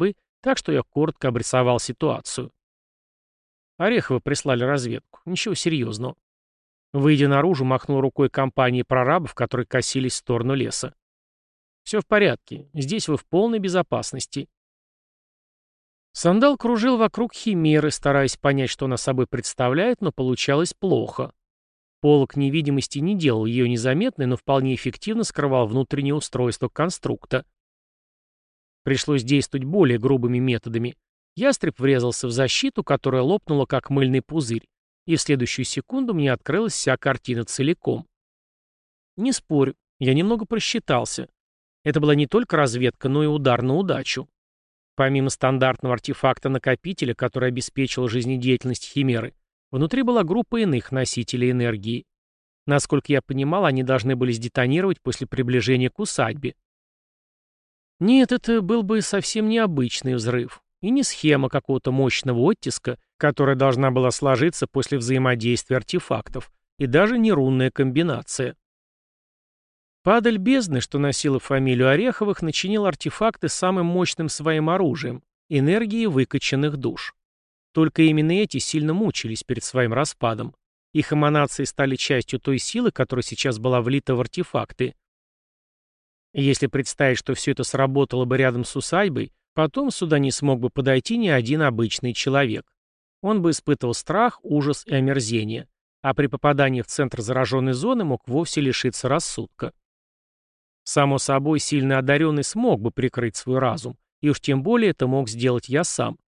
бы, так что я коротко обрисовал ситуацию. Орехова прислали разведку. Ничего серьезного. Выйдя наружу, махнул рукой компании прорабов, которые косились в сторону леса. «Все в порядке. Здесь вы в полной безопасности». Сандал кружил вокруг химеры, стараясь понять, что она собой представляет, но получалось плохо. Полок невидимости не делал ее незаметной, но вполне эффективно скрывал внутреннее устройство конструкта. Пришлось действовать более грубыми методами. Ястреб врезался в защиту, которая лопнула, как мыльный пузырь, и в следующую секунду мне открылась вся картина целиком. Не спорю, я немного просчитался. Это была не только разведка, но и удар на удачу. Помимо стандартного артефакта-накопителя, который обеспечивал жизнедеятельность Химеры, внутри была группа иных носителей энергии. Насколько я понимал, они должны были сдетонировать после приближения к усадьбе. Нет, это был бы совсем необычный взрыв. И не схема какого-то мощного оттиска, которая должна была сложиться после взаимодействия артефактов, и даже не рунная комбинация. Падаль бездны, что носила фамилию Ореховых, начинил артефакты самым мощным своим оружием — энергией выкачанных душ. Только именно эти сильно мучились перед своим распадом. Их эманации стали частью той силы, которая сейчас была влита в артефакты. Если представить, что все это сработало бы рядом с усадьбой, потом сюда не смог бы подойти ни один обычный человек. Он бы испытывал страх, ужас и омерзение, а при попадании в центр зараженной зоны мог вовсе лишиться рассудка. Само собой, сильно одаренный смог бы прикрыть свой разум, и уж тем более это мог сделать я сам.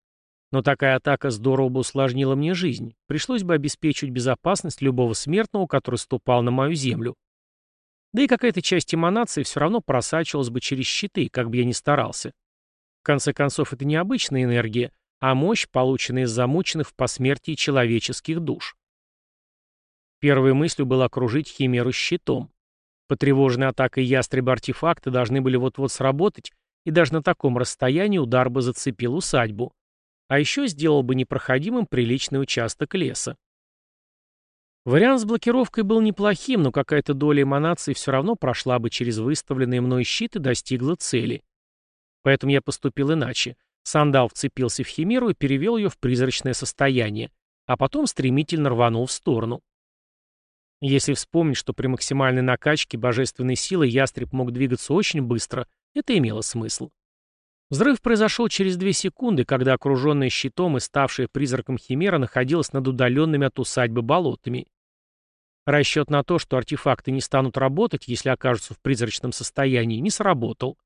Но такая атака здорово бы усложнила мне жизнь, пришлось бы обеспечить безопасность любого смертного, который ступал на мою землю. Да и какая-то часть эманации все равно просачивалась бы через щиты, как бы я ни старался. В конце концов, это не обычная энергия, а мощь, полученная из замученных в посмертии человеческих душ. Первой мыслью было окружить Химеру щитом. Потревоженные атакой ястреба артефакты должны были вот-вот сработать, и даже на таком расстоянии удар бы зацепил усадьбу. А еще сделал бы непроходимым приличный участок леса. Вариант с блокировкой был неплохим, но какая-то доля эманации все равно прошла бы через выставленный мной щит и достигла цели. Поэтому я поступил иначе. Сандал вцепился в химеру и перевел ее в призрачное состояние, а потом стремительно рванул в сторону. Если вспомнить, что при максимальной накачке божественной силы ястреб мог двигаться очень быстро, это имело смысл. Взрыв произошел через две секунды, когда окруженная щитом и ставшая призраком химера находилась над удаленными от усадьбы болотами. Расчет на то, что артефакты не станут работать, если окажутся в призрачном состоянии, не сработал.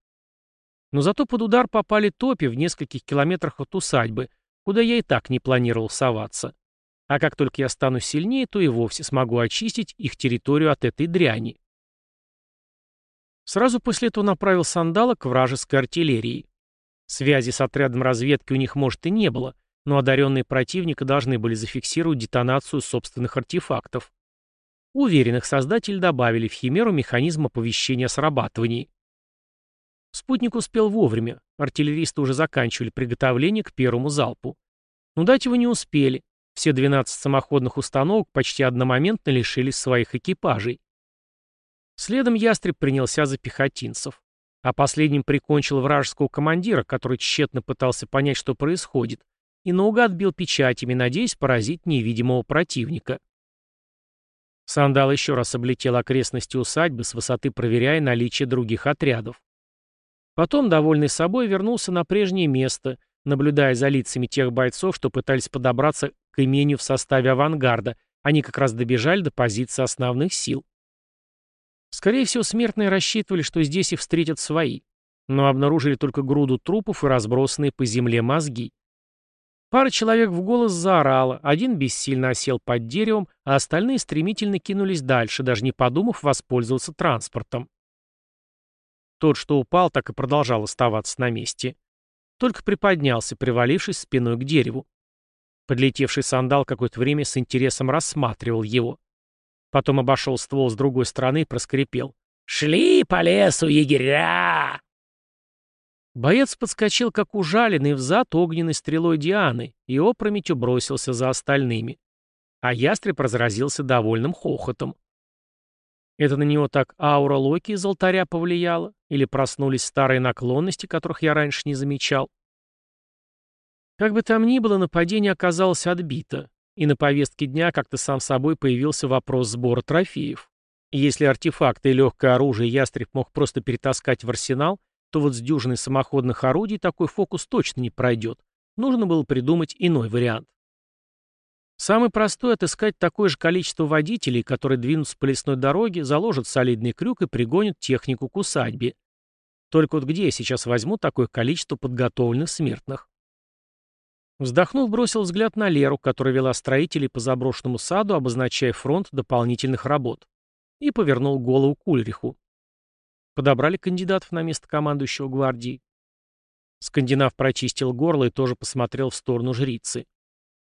Но зато под удар попали топи в нескольких километрах от усадьбы, куда я и так не планировал соваться. А как только я стану сильнее, то и вовсе смогу очистить их территорию от этой дряни. Сразу после этого направил сандала к вражеской артиллерии. Связи с отрядом разведки у них, может, и не было, но одаренные противника должны были зафиксировать детонацию собственных артефактов. Уверенных создатели добавили в Химеру механизм оповещения о срабатывании. Спутник успел вовремя, артиллеристы уже заканчивали приготовление к первому залпу. Но дать его не успели, все 12 самоходных установок почти одномоментно лишились своих экипажей. Следом ястреб принялся за пехотинцев, а последним прикончил вражеского командира, который тщетно пытался понять, что происходит, и наугад бил печатями, надеясь поразить невидимого противника. Сандал еще раз облетел окрестности усадьбы с высоты проверяя наличие других отрядов. Потом, довольный собой, вернулся на прежнее место, наблюдая за лицами тех бойцов, что пытались подобраться к имению в составе авангарда, они как раз добежали до позиции основных сил. Скорее всего, смертные рассчитывали, что здесь их встретят свои, но обнаружили только груду трупов и разбросанные по земле мозги. Пара человек в голос заорала, один бессильно осел под деревом, а остальные стремительно кинулись дальше, даже не подумав воспользоваться транспортом. Тот, что упал, так и продолжал оставаться на месте. Только приподнялся, привалившись спиной к дереву. Подлетевший сандал какое-то время с интересом рассматривал его. Потом обошел ствол с другой стороны и проскрипел. «Шли по лесу егеря!» Боец подскочил, как ужаленный, взад огненной стрелой Дианы и опрометью бросился за остальными. А ястреб разразился довольным хохотом. Это на него так аура Локи из алтаря повлияла? Или проснулись старые наклонности, которых я раньше не замечал? Как бы там ни было, нападение оказалось отбито, и на повестке дня как-то сам собой появился вопрос сбора трофеев. Если артефакты и легкое оружие ястреб мог просто перетаскать в арсенал, то вот с дюжиной самоходных орудий такой фокус точно не пройдет. Нужно было придумать иной вариант. Самый простой — отыскать такое же количество водителей, которые двинутся по лесной дороге, заложат солидный крюк и пригонят технику к усадьбе. Только вот где я сейчас возьму такое количество подготовленных смертных? Вздохнув, бросил взгляд на Леру, которая вела строителей по заброшенному саду, обозначая фронт дополнительных работ. И повернул голову к Ульриху. Подобрали кандидатов на место командующего гвардии. Скандинав прочистил горло и тоже посмотрел в сторону жрицы.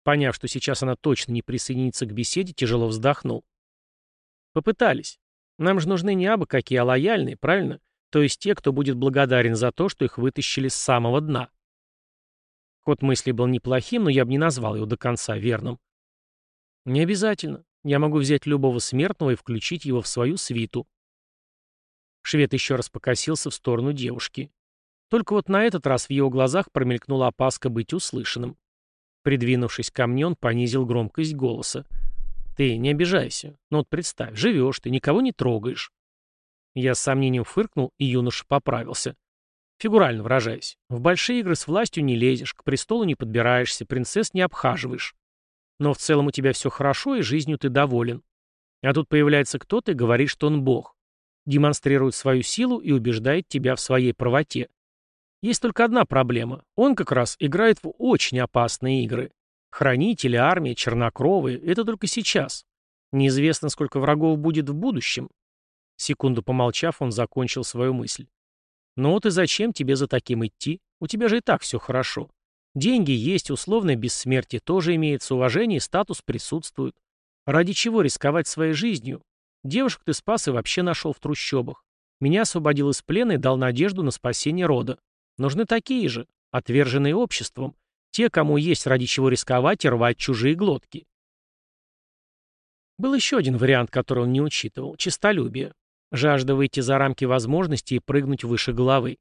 Поняв, что сейчас она точно не присоединится к беседе, тяжело вздохнул. Попытались. Нам же нужны не абы какие, а лояльные, правильно? То есть те, кто будет благодарен за то, что их вытащили с самого дна. Ход мысли был неплохим, но я бы не назвал его до конца верным. Не обязательно. Я могу взять любого смертного и включить его в свою свиту. Швед еще раз покосился в сторону девушки. Только вот на этот раз в его глазах промелькнула опаска быть услышанным. Придвинувшись ко мне, он понизил громкость голоса. «Ты не обижайся. Но вот представь, живешь ты, никого не трогаешь». Я с сомнением фыркнул, и юноша поправился. Фигурально выражаясь. В большие игры с властью не лезешь, к престолу не подбираешься, принцесс не обхаживаешь. Но в целом у тебя все хорошо, и жизнью ты доволен. А тут появляется кто-то и говорит, что он бог. Демонстрирует свою силу и убеждает тебя в своей правоте. Есть только одна проблема. Он как раз играет в очень опасные игры. Хранители, армия, чернокровые — это только сейчас. Неизвестно, сколько врагов будет в будущем. Секунду помолчав, он закончил свою мысль. «Ну вот и зачем тебе за таким идти? У тебя же и так все хорошо. Деньги есть, условное бессмертие тоже имеется, уважение и статус присутствуют. Ради чего рисковать своей жизнью? Девушек ты спас и вообще нашел в трущобах. Меня освободил из плена и дал надежду на спасение рода. Нужны такие же, отверженные обществом, те, кому есть ради чего рисковать и рвать чужие глотки. Был еще один вариант, который он не учитывал – честолюбие. Жажда выйти за рамки возможностей и прыгнуть выше головы.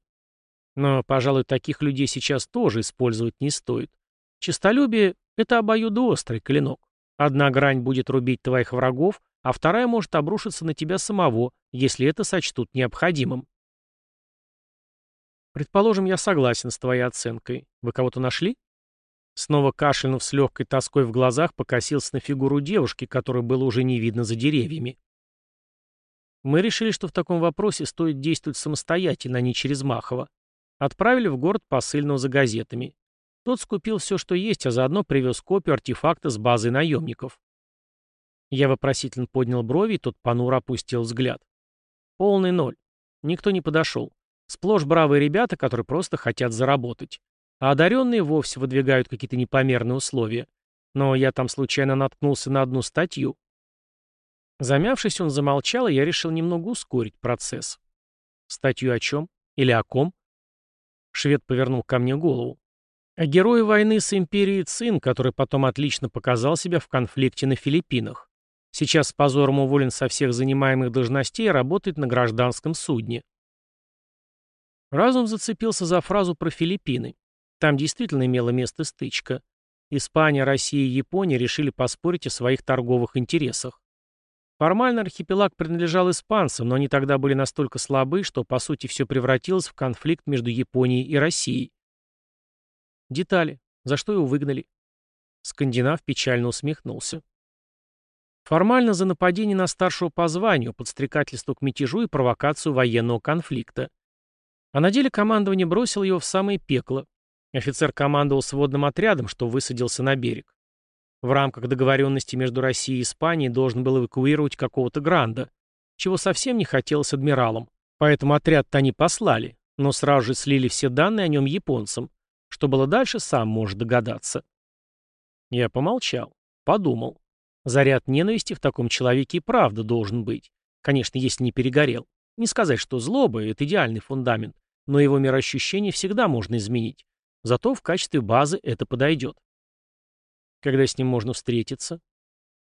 Но, пожалуй, таких людей сейчас тоже использовать не стоит. Честолюбие – это обоюдоострый клинок. Одна грань будет рубить твоих врагов, а вторая может обрушиться на тебя самого, если это сочтут необходимым. Предположим, я согласен с твоей оценкой. Вы кого-то нашли? Снова кашлянув с легкой тоской в глазах, покосился на фигуру девушки, которую было уже не видно за деревьями. Мы решили, что в таком вопросе стоит действовать самостоятельно, а не через Махова. Отправили в город посыльного за газетами. Тот скупил все, что есть, а заодно привез копию артефакта с базы наемников. Я вопросительно поднял брови, и тот понуро опустил взгляд. Полный ноль. Никто не подошел. Сплошь бравые ребята, которые просто хотят заработать. А одаренные вовсе выдвигают какие-то непомерные условия. Но я там случайно наткнулся на одну статью. Замявшись, он замолчал, и я решил немного ускорить процесс. Статью о чем? Или о ком? Швед повернул ко мне голову. О герое войны с империей Цин, который потом отлично показал себя в конфликте на Филиппинах. Сейчас с позором уволен со всех занимаемых должностей и работает на гражданском судне. Разум зацепился за фразу про Филиппины. Там действительно имела место стычка. Испания, Россия и Япония решили поспорить о своих торговых интересах. Формально архипелаг принадлежал испанцам, но они тогда были настолько слабы, что по сути все превратилось в конфликт между Японией и Россией. Детали. За что его выгнали? Скандинав печально усмехнулся. Формально за нападение на старшего по званию, подстрекательство к мятежу и провокацию военного конфликта. А на деле командование бросило его в самое пекло. Офицер командовал сводным отрядом, что высадился на берег. В рамках договоренности между Россией и Испанией должен был эвакуировать какого-то гранда, чего совсем не хотелось адмиралам. Поэтому отряд-то они послали, но сразу же слили все данные о нем японцам. Что было дальше, сам может догадаться. Я помолчал, подумал. Заряд ненависти в таком человеке и правда должен быть. Конечно, если не перегорел. Не сказать, что злоба — это идеальный фундамент но его мироощущение всегда можно изменить. Зато в качестве базы это подойдет. Когда с ним можно встретиться?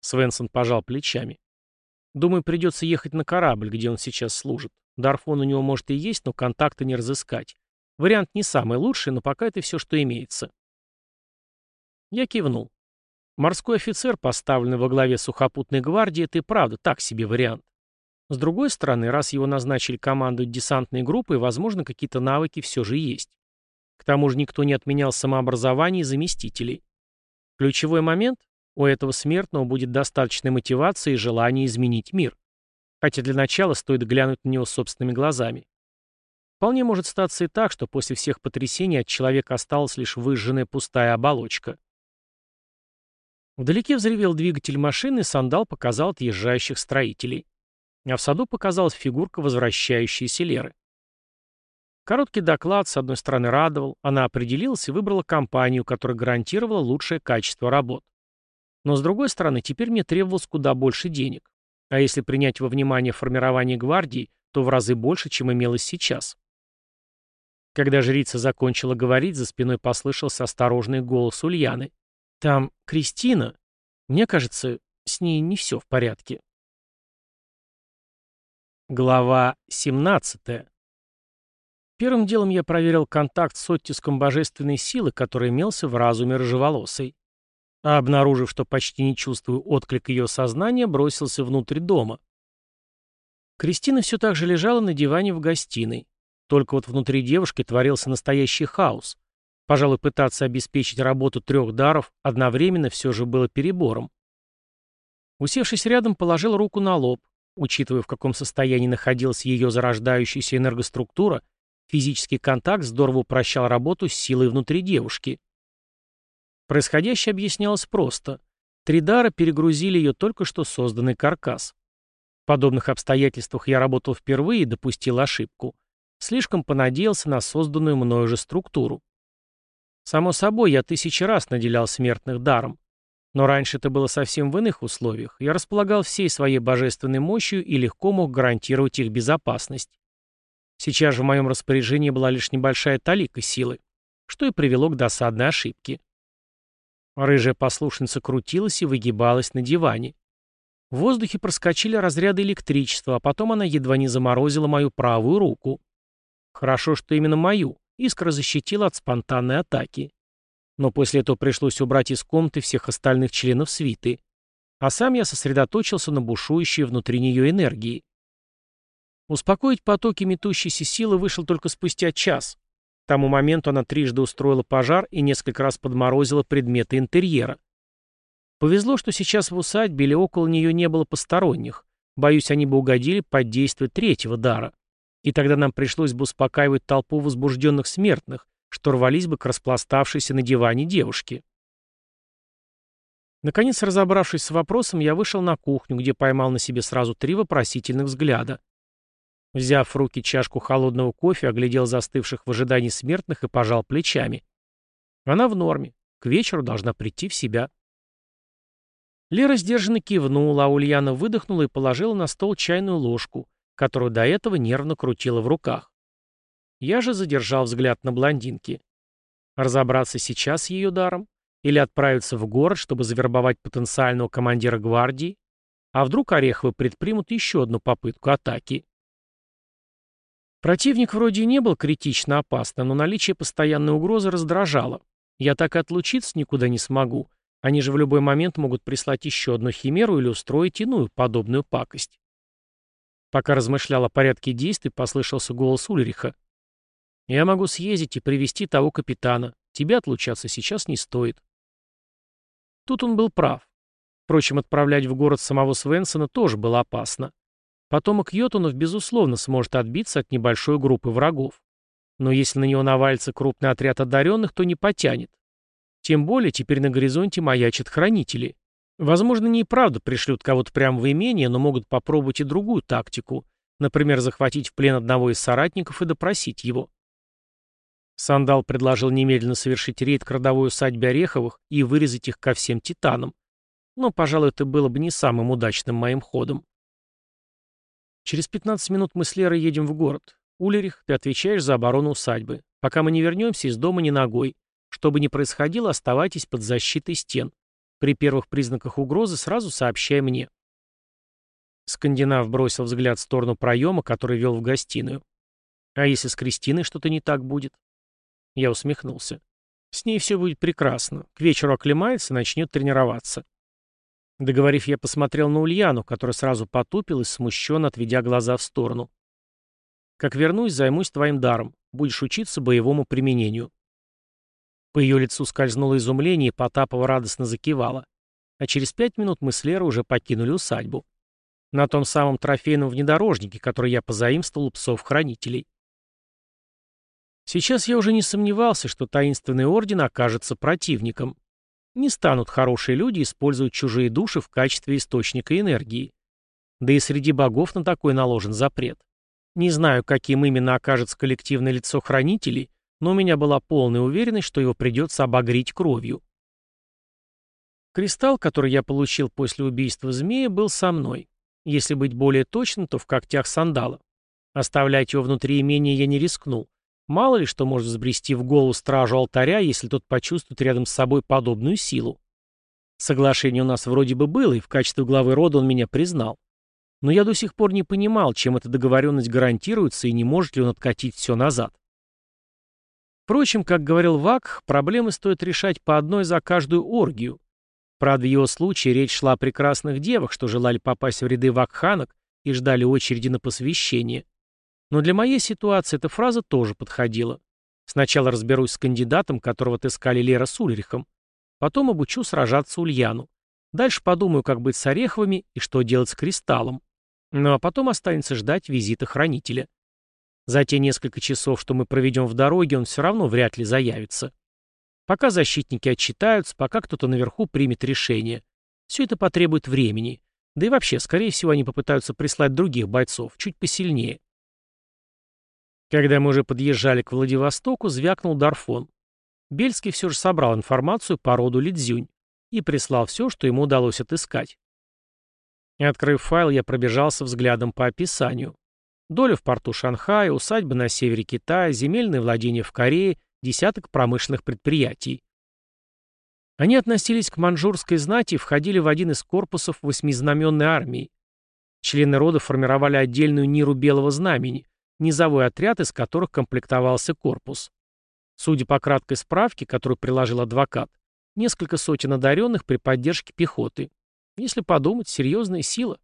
Свенсон пожал плечами. Думаю, придется ехать на корабль, где он сейчас служит. Дарфон у него может и есть, но контакта не разыскать. Вариант не самый лучший, но пока это все, что имеется. Я кивнул. Морской офицер, поставленный во главе сухопутной гвардии, это и правда так себе вариант. С другой стороны, раз его назначили командовать десантной группой, возможно, какие-то навыки все же есть. К тому же никто не отменял самообразование заместителей. Ключевой момент – у этого смертного будет достаточной мотивации и желания изменить мир. Хотя для начала стоит глянуть на него собственными глазами. Вполне может статься и так, что после всех потрясений от человека осталась лишь выжженная пустая оболочка. Вдалеке взревел двигатель машины, и сандал показал отъезжающих строителей. А в саду показалась фигурка возвращающейся Леры. Короткий доклад, с одной стороны, радовал, она определилась и выбрала компанию, которая гарантировала лучшее качество работ. Но с другой стороны, теперь мне требовалось куда больше денег. А если принять во внимание формирование гвардии, то в разы больше, чем имелось сейчас. Когда жрица закончила говорить, за спиной послышался осторожный голос Ульяны. «Там Кристина. Мне кажется, с ней не все в порядке». Глава 17. Первым делом я проверил контакт с оттиском божественной силы, который имелся в разуме рыжеволосой. А обнаружив, что почти не чувствую отклик ее сознания, бросился внутрь дома. Кристина все так же лежала на диване в гостиной. Только вот внутри девушки творился настоящий хаос. Пожалуй, пытаться обеспечить работу трех даров одновременно все же было перебором. Усевшись рядом, положил руку на лоб, Учитывая, в каком состоянии находилась ее зарождающаяся энергоструктура, физический контакт здорово упрощал работу с силой внутри девушки. Происходящее объяснялось просто. Три дара перегрузили ее только что созданный каркас. В подобных обстоятельствах я работал впервые и допустил ошибку. Слишком понадеялся на созданную мною же структуру. Само собой, я тысячи раз наделял смертных даром. Но раньше это было совсем в иных условиях. Я располагал всей своей божественной мощью и легко мог гарантировать их безопасность. Сейчас же в моем распоряжении была лишь небольшая талика силы, что и привело к досадной ошибке. Рыжая послушница крутилась и выгибалась на диване. В воздухе проскочили разряды электричества, а потом она едва не заморозила мою правую руку. Хорошо, что именно мою. Искра защитила от спонтанной атаки. Но после этого пришлось убрать из комнаты всех остальных членов свиты. А сам я сосредоточился на бушующей внутри нее энергии. Успокоить потоки метущейся силы вышел только спустя час. К тому моменту она трижды устроила пожар и несколько раз подморозила предметы интерьера. Повезло, что сейчас в усадьбе или около нее не было посторонних. Боюсь, они бы угодили под действие третьего дара. И тогда нам пришлось бы успокаивать толпу возбужденных смертных, что рвались бы к распластавшейся на диване девушке. Наконец, разобравшись с вопросом, я вышел на кухню, где поймал на себе сразу три вопросительных взгляда. Взяв в руки чашку холодного кофе, оглядел застывших в ожидании смертных и пожал плечами. Она в норме. К вечеру должна прийти в себя. Лера сдержанно кивнула, а Ульяна выдохнула и положила на стол чайную ложку, которую до этого нервно крутила в руках. Я же задержал взгляд на блондинке. Разобраться сейчас с ее даром? Или отправиться в город, чтобы завербовать потенциального командира гвардии? А вдруг Ореховы предпримут еще одну попытку атаки? Противник вроде и не был критично опасным, но наличие постоянной угрозы раздражало. Я так и отлучиться никуда не смогу. Они же в любой момент могут прислать еще одну химеру или устроить иную подобную пакость. Пока размышлял о порядке действий, послышался голос Ульриха. Я могу съездить и привести того капитана. Тебе отлучаться сейчас не стоит. Тут он был прав. Впрочем, отправлять в город самого Свенсона тоже было опасно. Потомок Йотунов, безусловно, сможет отбиться от небольшой группы врагов. Но если на него навалится крупный отряд одаренных, то не потянет. Тем более теперь на горизонте маячат хранители. Возможно, не и правда пришлют кого-то прямо в имение, но могут попробовать и другую тактику. Например, захватить в плен одного из соратников и допросить его. Сандал предложил немедленно совершить рейд к родовой усадьбе Ореховых и вырезать их ко всем титанам. Но, пожалуй, это было бы не самым удачным моим ходом. Через 15 минут мы с Лерой едем в город. Улерих, ты отвечаешь за оборону усадьбы. Пока мы не вернемся, из дома ни ногой. Что бы ни происходило, оставайтесь под защитой стен. При первых признаках угрозы сразу сообщай мне. Скандинав бросил взгляд в сторону проема, который вел в гостиную. А если с Кристиной что-то не так будет? Я усмехнулся. С ней все будет прекрасно. К вечеру оклемается начнет тренироваться. Договорив, я посмотрел на Ульяну, которая сразу потупилась, смущенно отведя глаза в сторону. «Как вернусь, займусь твоим даром. Будешь учиться боевому применению». По ее лицу скользнуло изумление, и Потапова радостно закивала. А через пять минут мы с Лерой уже покинули усадьбу. На том самом трофейном внедорожнике, который я позаимствовал у псов-хранителей. Сейчас я уже не сомневался, что таинственный орден окажется противником. Не станут хорошие люди использовать чужие души в качестве источника энергии. Да и среди богов на такой наложен запрет. Не знаю, каким именно окажется коллективное лицо хранителей, но у меня была полная уверенность, что его придется обогреть кровью. Кристалл, который я получил после убийства змея, был со мной. Если быть более точным, то в когтях сандала. Оставлять его внутри имения я не рискнул. Мало ли что может взбрести в голову стражу алтаря, если тот почувствует рядом с собой подобную силу. Соглашение у нас вроде бы было, и в качестве главы рода он меня признал. Но я до сих пор не понимал, чем эта договоренность гарантируется и не может ли он откатить все назад. Впрочем, как говорил Вак, проблемы стоит решать по одной за каждую оргию. Правда, в его случае речь шла о прекрасных девах, что желали попасть в ряды вакханок и ждали очереди на посвящение. Но для моей ситуации эта фраза тоже подходила. Сначала разберусь с кандидатом, которого отыскали Лера с Ульрихом. Потом обучу сражаться Ульяну. Дальше подумаю, как быть с Ореховыми и что делать с Кристаллом. Ну а потом останется ждать визита Хранителя. За те несколько часов, что мы проведем в дороге, он все равно вряд ли заявится. Пока защитники отчитаются, пока кто-то наверху примет решение. Все это потребует времени. Да и вообще, скорее всего, они попытаются прислать других бойцов, чуть посильнее. Когда мы уже подъезжали к Владивостоку, звякнул Дарфон. Бельский все же собрал информацию по роду Лидзюнь и прислал все, что ему удалось отыскать. Открыв файл, я пробежался взглядом по описанию. Доля в порту Шанхая, усадьба на севере Китая, земельные владения в Корее, десяток промышленных предприятий. Они относились к маньчжурской знати и входили в один из корпусов восьмизнаменной армии. Члены рода формировали отдельную ниру Белого Знамени, низовой отряд, из которых комплектовался корпус. Судя по краткой справке, которую приложил адвокат, несколько сотен одаренных при поддержке пехоты. Если подумать, серьезная сила.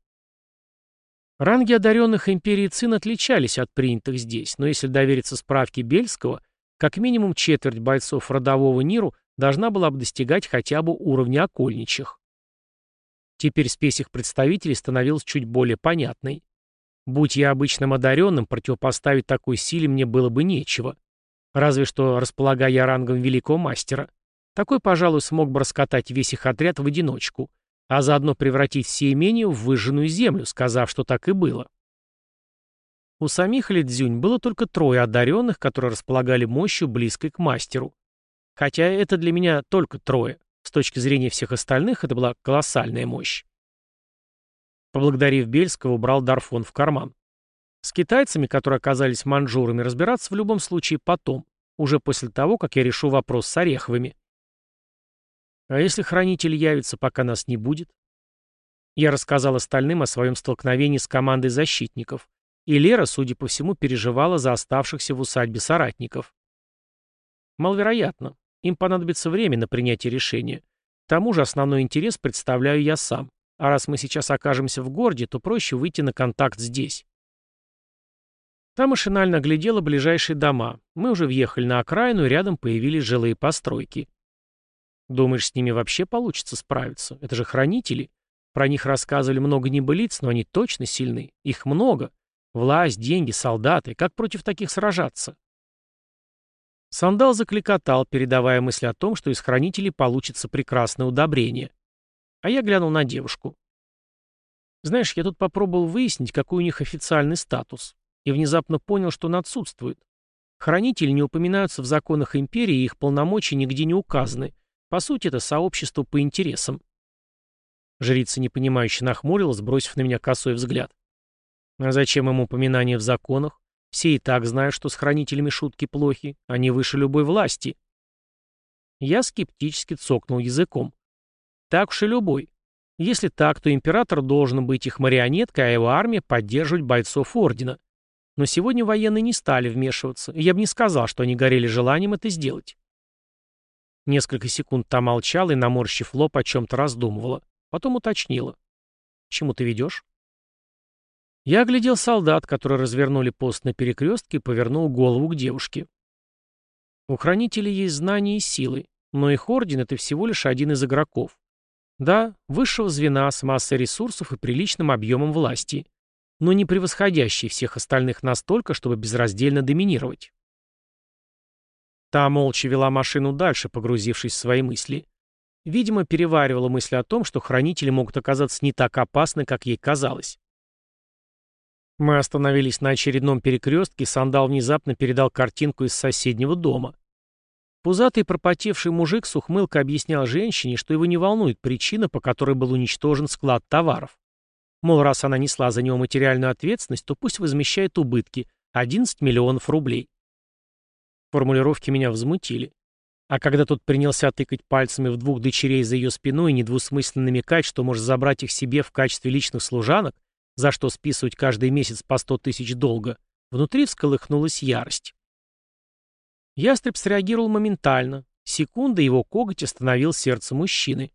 Ранги одаренных империи Цин отличались от принятых здесь, но если довериться справке Бельского, как минимум четверть бойцов родового Ниру должна была бы достигать хотя бы уровня окольничих. Теперь спесь их представителей становилась чуть более понятной. Будь я обычным одаренным, противопоставить такой силе мне было бы нечего. Разве что располагая рангом великого мастера. Такой, пожалуй, смог бы раскатать весь их отряд в одиночку, а заодно превратить все имения в выжженную землю, сказав, что так и было. У самих Лидзюнь было только трое одаренных, которые располагали мощью, близкой к мастеру. Хотя это для меня только трое. С точки зрения всех остальных это была колоссальная мощь. Поблагодарив Бельского, убрал Дарфон в карман. С китайцами, которые оказались манжурами, разбираться в любом случае потом, уже после того, как я решу вопрос с Ореховыми. А если хранитель явится, пока нас не будет? Я рассказал остальным о своем столкновении с командой защитников, и Лера, судя по всему, переживала за оставшихся в усадьбе соратников. Маловероятно. Им понадобится время на принятие решения. К тому же основной интерес представляю я сам. А раз мы сейчас окажемся в городе, то проще выйти на контакт здесь. Там машинально оглядела ближайшие дома. Мы уже въехали на окраину, рядом появились жилые постройки. Думаешь, с ними вообще получится справиться? Это же хранители. Про них рассказывали много небылиц, но они точно сильны. Их много. Власть, деньги, солдаты. Как против таких сражаться? Сандал закликотал, передавая мысль о том, что из хранителей получится прекрасное удобрение. А я глянул на девушку. Знаешь, я тут попробовал выяснить, какой у них официальный статус, и внезапно понял, что он отсутствует. Хранители не упоминаются в законах империи, и их полномочия нигде не указаны. По сути, это сообщество по интересам. Жрица непонимающе нахмурилась, бросив на меня косой взгляд. А зачем им упоминание в законах? Все и так знают, что с хранителями шутки плохи, они выше любой власти. Я скептически цокнул языком. Так уж и любой. Если так, то император должен быть их марионеткой, а его армия поддерживать бойцов ордена. Но сегодня военные не стали вмешиваться, и я бы не сказал, что они горели желанием это сделать. Несколько секунд та молчала и, наморщив лоб, о чем-то раздумывала. Потом уточнила. «Чему ты ведешь?» Я оглядел солдат, которые развернули пост на перекрестке, и повернул голову к девушке. У хранителей есть знания и силы, но их орден — это всего лишь один из игроков. Да, высшего звена с массой ресурсов и приличным объемом власти, но не превосходящий всех остальных настолько, чтобы безраздельно доминировать. Та молча вела машину дальше, погрузившись в свои мысли. Видимо, переваривала мысли о том, что хранители могут оказаться не так опасны, как ей казалось. Мы остановились на очередном перекрестке, и Сандал внезапно передал картинку из соседнего дома. Пузатый пропотевший мужик с ухмылкой объяснял женщине, что его не волнует причина, по которой был уничтожен склад товаров. Мол, раз она несла за него материальную ответственность, то пусть возмещает убытки – 11 миллионов рублей. Формулировки меня возмутили. А когда тот принялся тыкать пальцами в двух дочерей за ее спиной и недвусмысленно намекать, что может забрать их себе в качестве личных служанок, за что списывать каждый месяц по сто тысяч долга, внутри всколыхнулась ярость. Ястреб среагировал моментально. Секунда его коготь остановил сердце мужчины.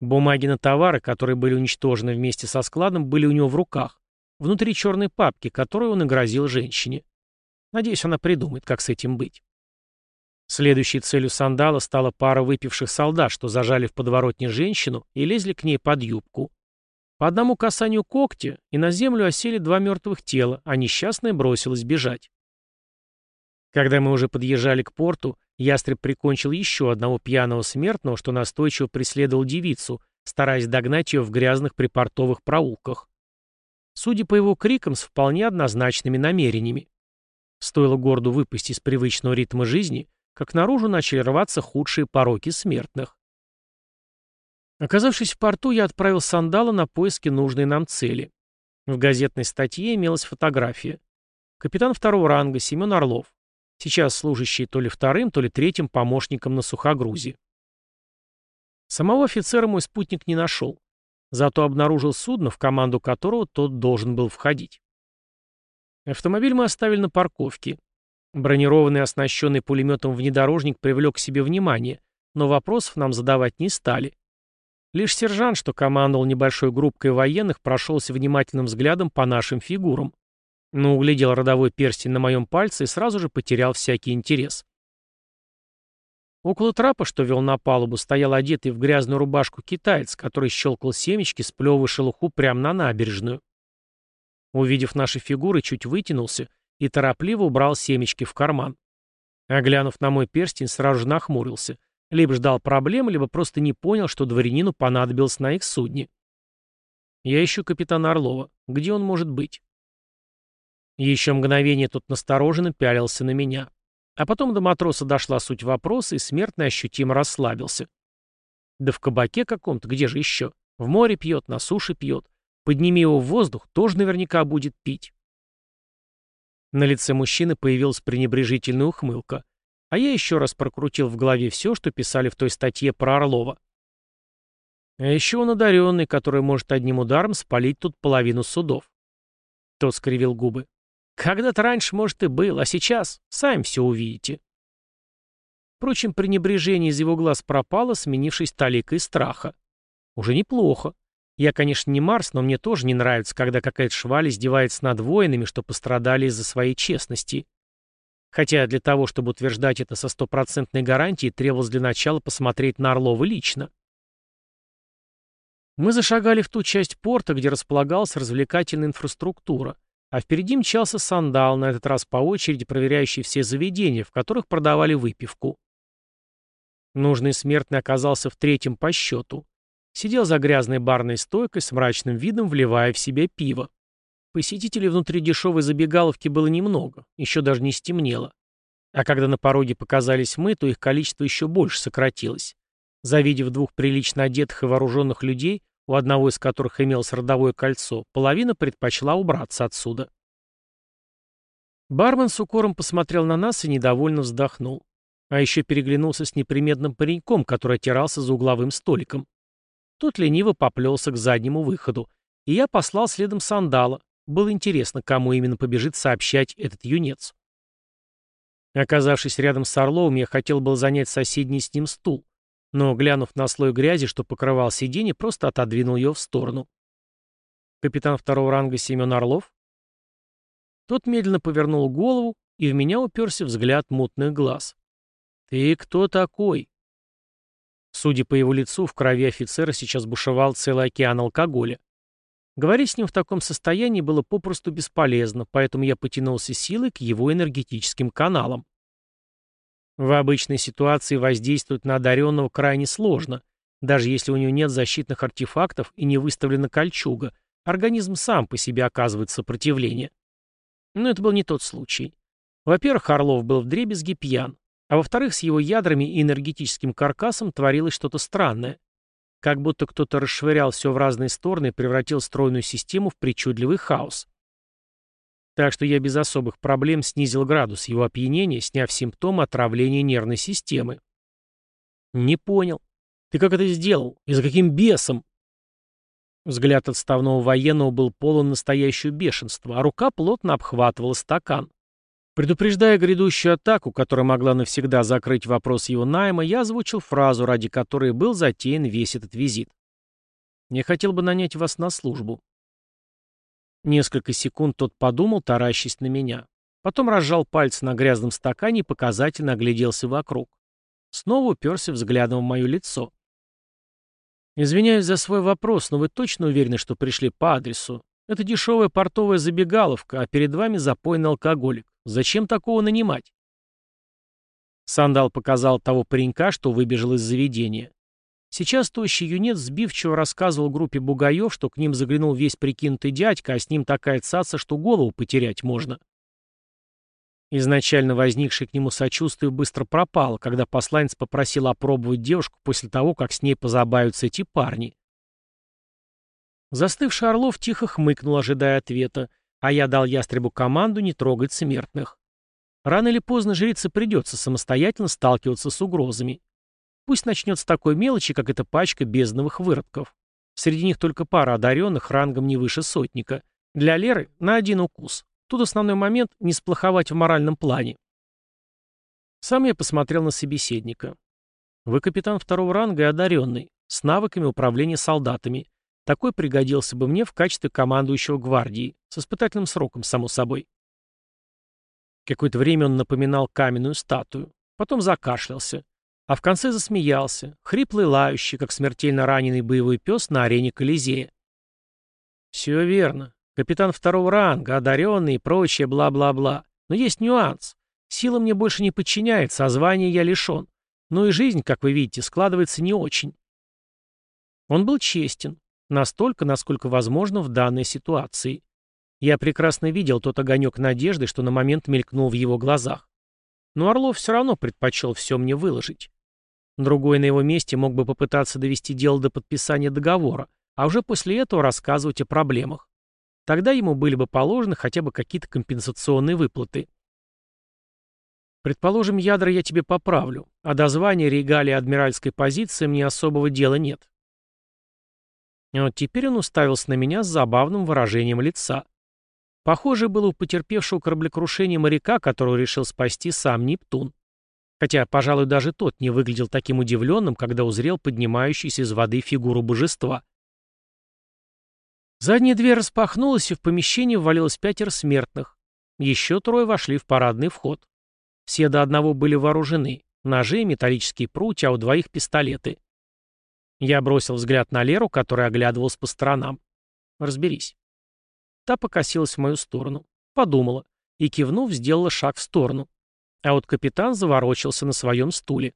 Бумаги на товары, которые были уничтожены вместе со складом, были у него в руках, внутри черной папки, которую он и грозил женщине. Надеюсь, она придумает, как с этим быть. Следующей целью сандала стала пара выпивших солдат, что зажали в подворотне женщину и лезли к ней под юбку. По одному касанию когтя, и на землю осели два мертвых тела, а несчастная бросилась бежать. Когда мы уже подъезжали к порту, ястреб прикончил еще одного пьяного смертного, что настойчиво преследовал девицу, стараясь догнать ее в грязных припортовых проулках. Судя по его крикам, с вполне однозначными намерениями. Стоило городу выпасть из привычного ритма жизни, как наружу начали рваться худшие пороки смертных. Оказавшись в порту, я отправил Сандала на поиски нужной нам цели. В газетной статье имелась фотография. Капитан второго ранга Семен Орлов. Сейчас служащий то ли вторым, то ли третьим помощником на сухогрузе. Самого офицера мой спутник не нашел. Зато обнаружил судно, в команду которого тот должен был входить. Автомобиль мы оставили на парковке. Бронированный оснащенный пулеметом внедорожник привлек к себе внимание, но вопросов нам задавать не стали. Лишь сержант, что командовал небольшой группкой военных, прошелся внимательным взглядом по нашим фигурам но углядел родовой перстень на моем пальце и сразу же потерял всякий интерес. Около трапа, что вел на палубу, стоял одетый в грязную рубашку китаец, который щелкал семечки, сплевывая шелуху прямо на набережную. Увидев наши фигуры, чуть вытянулся и торопливо убрал семечки в карман. Оглянув на мой перстень, сразу же нахмурился. Либо ждал проблем, либо просто не понял, что дворянину понадобилось на их судне. Я ищу капитана Орлова. Где он может быть? Еще мгновение тот настороженно пялился на меня. А потом до матроса дошла суть вопроса, и смертный ощутимо расслабился. Да в кабаке каком-то, где же еще? В море пьет, на суше пьет. Подними его в воздух, тоже наверняка будет пить. На лице мужчины появилась пренебрежительная ухмылка. А я еще раз прокрутил в голове все, что писали в той статье про Орлова. А еще он одаренный, который может одним ударом спалить тут половину судов. Тот скривил губы. Когда-то раньше, может, и был, а сейчас сами все увидите. Впрочем, пренебрежение из его глаз пропало, сменившись таликой страха. Уже неплохо. Я, конечно, не Марс, но мне тоже не нравится, когда какая-то шваль издевается над воинами, что пострадали из-за своей честности. Хотя для того, чтобы утверждать это со стопроцентной гарантией, требовалось для начала посмотреть на Орлова лично. Мы зашагали в ту часть порта, где располагалась развлекательная инфраструктура — а впереди мчался сандал, на этот раз по очереди проверяющий все заведения, в которых продавали выпивку. Нужный смертный оказался в третьем по счету. Сидел за грязной барной стойкой с мрачным видом, вливая в себя пиво. Посетителей внутри дешевой забегаловки было немного, еще даже не стемнело. А когда на пороге показались мы, то их количество еще больше сократилось. Завидев двух прилично одетых и вооруженных людей, у одного из которых имелось родовое кольцо, половина предпочла убраться отсюда. Бармен с укором посмотрел на нас и недовольно вздохнул. А еще переглянулся с неприметным пареньком, который отирался за угловым столиком. Тот лениво поплелся к заднему выходу, и я послал следом сандала. Было интересно, кому именно побежит сообщать этот юнец. Оказавшись рядом с Орловым, я хотел был занять соседний с ним стул, но, глянув на слой грязи, что покрывал сиденье, просто отодвинул ее в сторону. «Капитан второго ранга Семен Орлов?» Тот медленно повернул голову, и в меня уперся взгляд мутных глаз. «Ты кто такой?» Судя по его лицу, в крови офицера сейчас бушевал целый океан алкоголя. Говорить с ним в таком состоянии было попросту бесполезно, поэтому я потянулся силой к его энергетическим каналам. В обычной ситуации воздействовать на одаренного крайне сложно. Даже если у него нет защитных артефактов и не выставлена кольчуга, организм сам по себе оказывает сопротивление. Но это был не тот случай. Во-первых, Орлов был вдребезги пьян, а во-вторых, с его ядрами и энергетическим каркасом творилось что-то странное. Как будто кто-то расшвырял все в разные стороны и превратил стройную систему в причудливый хаос. Так что я без особых проблем снизил градус его опьянения, сняв симптомы отравления нервной системы. Не понял. Ты как это сделал? И за каким бесом? Взгляд отставного военного был полон настоящего бешенства, а рука плотно обхватывала стакан. Предупреждая грядущую атаку, которая могла навсегда закрыть вопрос его найма, я озвучил фразу, ради которой был затеян весь этот визит. «Я хотел бы нанять вас на службу. Несколько секунд тот подумал, таращись на меня. Потом разжал пальцы на грязном стакане и показательно огляделся вокруг. Снова уперся взглядом в мое лицо. «Извиняюсь за свой вопрос, но вы точно уверены, что пришли по адресу? Это дешевая портовая забегаловка, а перед вами запойный алкоголик. Зачем такого нанимать?» Сандал показал того паренька, что выбежал из заведения. Сейчас тощий юнец сбивчиво рассказывал группе бугаев, что к ним заглянул весь прикинутый дядька, а с ним такая цаца, что голову потерять можно. Изначально возникшее к нему сочувствие быстро пропало, когда посланец попросил опробовать девушку после того, как с ней позабавятся эти парни. Застывший Орлов тихо хмыкнул, ожидая ответа, а я дал ястребу команду не трогать смертных. Рано или поздно жрице придется самостоятельно сталкиваться с угрозами. Пусть начнет с такой мелочи, как эта пачка бездновых выродков. Среди них только пара одаренных рангом не выше сотника. Для Леры на один укус. Тут основной момент — не сплоховать в моральном плане. Сам я посмотрел на собеседника. Вы капитан второго ранга и одаренный, с навыками управления солдатами. Такой пригодился бы мне в качестве командующего гвардии, с испытательным сроком, само собой. Какое-то время он напоминал каменную статую, потом закашлялся. А в конце засмеялся, хриплый лающий, как смертельно раненый боевой пес на арене Колизея. «Все верно. Капитан второго ранга, одаренный и прочее бла-бла-бла. Но есть нюанс. Сила мне больше не подчиняется, а звания я лишен. Ну и жизнь, как вы видите, складывается не очень». Он был честен. Настолько, насколько возможно в данной ситуации. Я прекрасно видел тот огонек надежды, что на момент мелькнул в его глазах. Но Орлов все равно предпочел все мне выложить. Другой на его месте мог бы попытаться довести дело до подписания договора, а уже после этого рассказывать о проблемах. Тогда ему были бы положены хотя бы какие-то компенсационные выплаты. Предположим, ядра я тебе поправлю, а до звания регалии адмиральской позиции мне особого дела нет. И теперь он уставился на меня с забавным выражением лица. Похоже было у потерпевшего кораблекрушение моряка, которого решил спасти сам Нептун. Хотя, пожалуй, даже тот не выглядел таким удивленным, когда узрел поднимающуюся из воды фигуру божества. Задняя дверь распахнулась, и в помещение ввалилось пятеро смертных. Еще трое вошли в парадный вход. Все до одного были вооружены. Ножи, металлические прутья, а у двоих пистолеты. Я бросил взгляд на Леру, которая оглядывалась по сторонам. «Разберись». Та покосилась в мою сторону. Подумала. И, кивнув, сделала шаг в сторону. А вот капитан заворочился на своем стуле.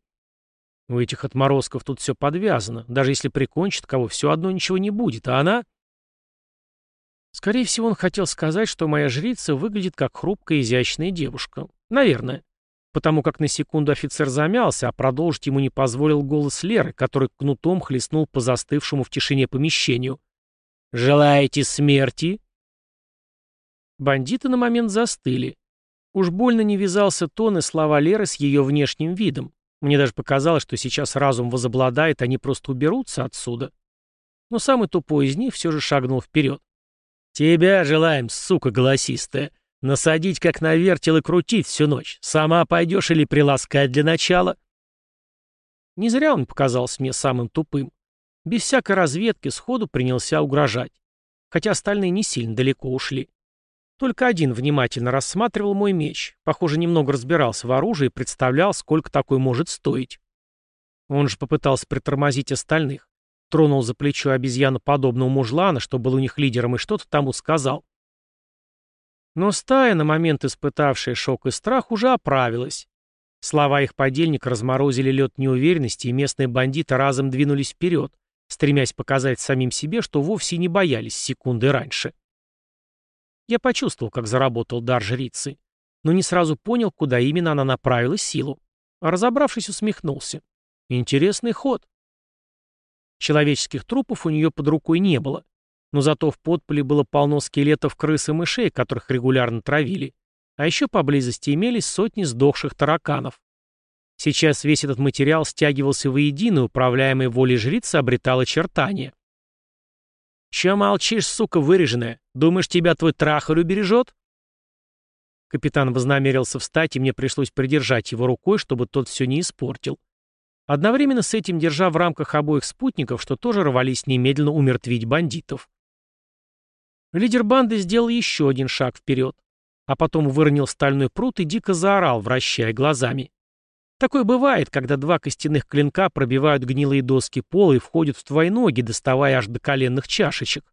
У этих отморозков тут все подвязано. Даже если прикончит кого, все одно ничего не будет. А она... Скорее всего, он хотел сказать, что моя жрица выглядит как хрупкая изящная девушка. Наверное. Потому как на секунду офицер замялся, а продолжить ему не позволил голос Леры, который кнутом хлестнул по застывшему в тишине помещению. «Желаете смерти?» Бандиты на момент застыли. Уж больно не вязался тон и слова Леры с ее внешним видом. Мне даже показалось, что сейчас разум возобладает, они просто уберутся отсюда. Но самый тупой из них все же шагнул вперед. «Тебя желаем, сука голосистая. Насадить как на вертел и крутить всю ночь. Сама пойдешь или приласкать для начала?» Не зря он показался мне самым тупым. Без всякой разведки сходу принялся угрожать. Хотя остальные не сильно далеко ушли. Только один внимательно рассматривал мой меч. Похоже, немного разбирался в оружии и представлял, сколько такой может стоить. Он же попытался притормозить остальных. Тронул за плечо обезьяноподобного мужлана, что был у них лидером, и что-то тому сказал. Но стая, на момент испытавшая шок и страх, уже оправилась. Слова их подельника разморозили лед неуверенности, и местные бандиты разом двинулись вперед, стремясь показать самим себе, что вовсе не боялись секунды раньше. Я почувствовал, как заработал дар жрицы, но не сразу понял, куда именно она направила силу. А разобравшись, усмехнулся. Интересный ход. Человеческих трупов у нее под рукой не было, но зато в подполе было полно скелетов крыс и мышей, которых регулярно травили, а еще поблизости имелись сотни сдохших тараканов. Сейчас весь этот материал стягивался воедино, управляемый волей жрицы обретал очертания. «Че молчишь, сука выреженная? Думаешь, тебя твой трахарь убережет?» Капитан вознамерился встать, и мне пришлось придержать его рукой, чтобы тот все не испортил. Одновременно с этим держа в рамках обоих спутников, что тоже рвались немедленно умертвить бандитов. Лидер банды сделал еще один шаг вперед, а потом выронил стальной пруд и дико заорал, вращая глазами. Такое бывает, когда два костяных клинка пробивают гнилые доски пола и входят в твои ноги, доставая аж до коленных чашечек.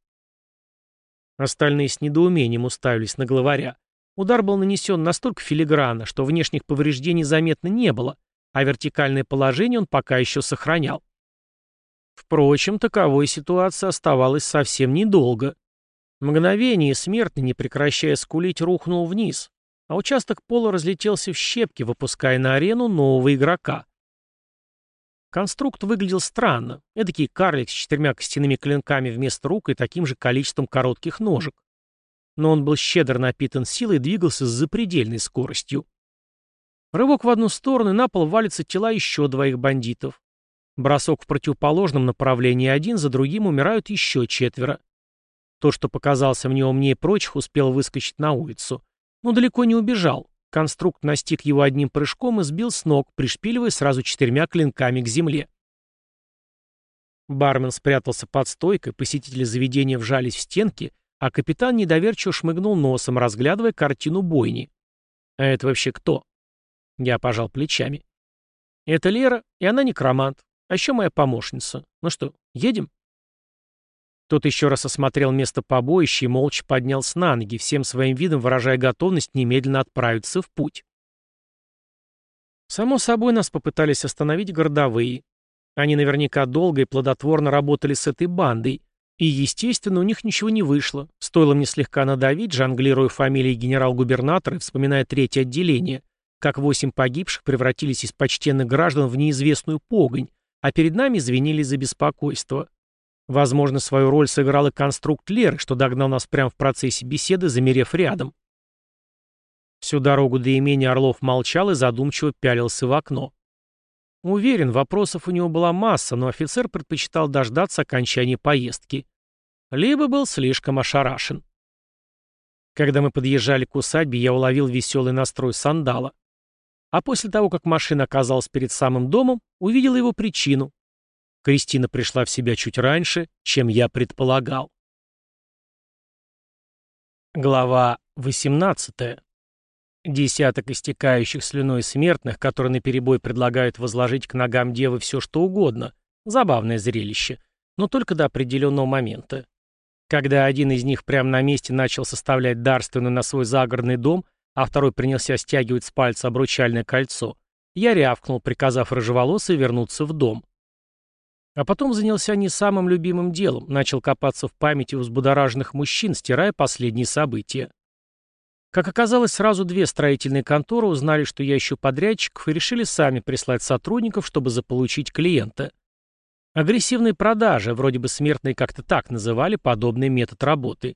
Остальные с недоумением уставились на главаря. Удар был нанесен настолько филигранно, что внешних повреждений заметно не было, а вертикальное положение он пока еще сохранял. Впрочем, таковой ситуация оставалась совсем недолго. Мгновение смертный, не прекращая скулить, рухнул вниз, а участок пола разлетелся в щепки, выпуская на арену нового игрока. Конструкт выглядел странно. Эдакий карлик с четырьмя костяными клинками вместо рук и таким же количеством коротких ножек. Но он был щедро напитан силой и двигался с запредельной скоростью. Рывок в одну сторону, и на пол валятся тела еще двоих бандитов. Бросок в противоположном направлении один, за другим умирают еще четверо. То, что показался мне умнее прочих, успел выскочить на улицу. Но далеко не убежал. Конструкт настиг его одним прыжком и сбил с ног, пришпиливая сразу четырьмя клинками к земле. Бармен спрятался под стойкой, посетители заведения вжались в стенки, а капитан недоверчиво шмыгнул носом, разглядывая картину бойни. «А это вообще кто?» Я пожал плечами. «Это Лера, и она некромант, а еще моя помощница. Ну что, едем?» Тот еще раз осмотрел место побоища и молча поднялся на ноги, всем своим видом выражая готовность немедленно отправиться в путь. Само собой, нас попытались остановить городовые. Они наверняка долго и плодотворно работали с этой бандой, и, естественно, у них ничего не вышло. Стоило мне слегка надавить, жонглируя фамилией генерал-губернатора и вспоминая третье отделение, как восемь погибших превратились из почтенных граждан в неизвестную погонь, а перед нами извинились за беспокойство. Возможно, свою роль сыграл и конструкт Леры, что догнал нас прямо в процессе беседы, замерев рядом. Всю дорогу до имения Орлов молчал и задумчиво пялился в окно. Уверен, вопросов у него была масса, но офицер предпочитал дождаться окончания поездки. Либо был слишком ошарашен. Когда мы подъезжали к усадьбе, я уловил веселый настрой сандала. А после того, как машина оказалась перед самым домом, увидел его причину. Кристина пришла в себя чуть раньше, чем я предполагал. Глава 18. Десяток истекающих слюной смертных, которые наперебой предлагают возложить к ногам девы все что угодно. Забавное зрелище, но только до определенного момента. Когда один из них прямо на месте начал составлять дарственную на свой загородный дом, а второй принялся стягивать с пальца обручальное кольцо, я рявкнул, приказав рыжеволосой вернуться в дом. А потом занялся не самым любимым делом, начал копаться в памяти взбудораженных мужчин, стирая последние события. Как оказалось, сразу две строительные конторы узнали, что я ищу подрядчиков и решили сами прислать сотрудников, чтобы заполучить клиента. Агрессивные продажи, вроде бы смертные как-то так называли подобный метод работы.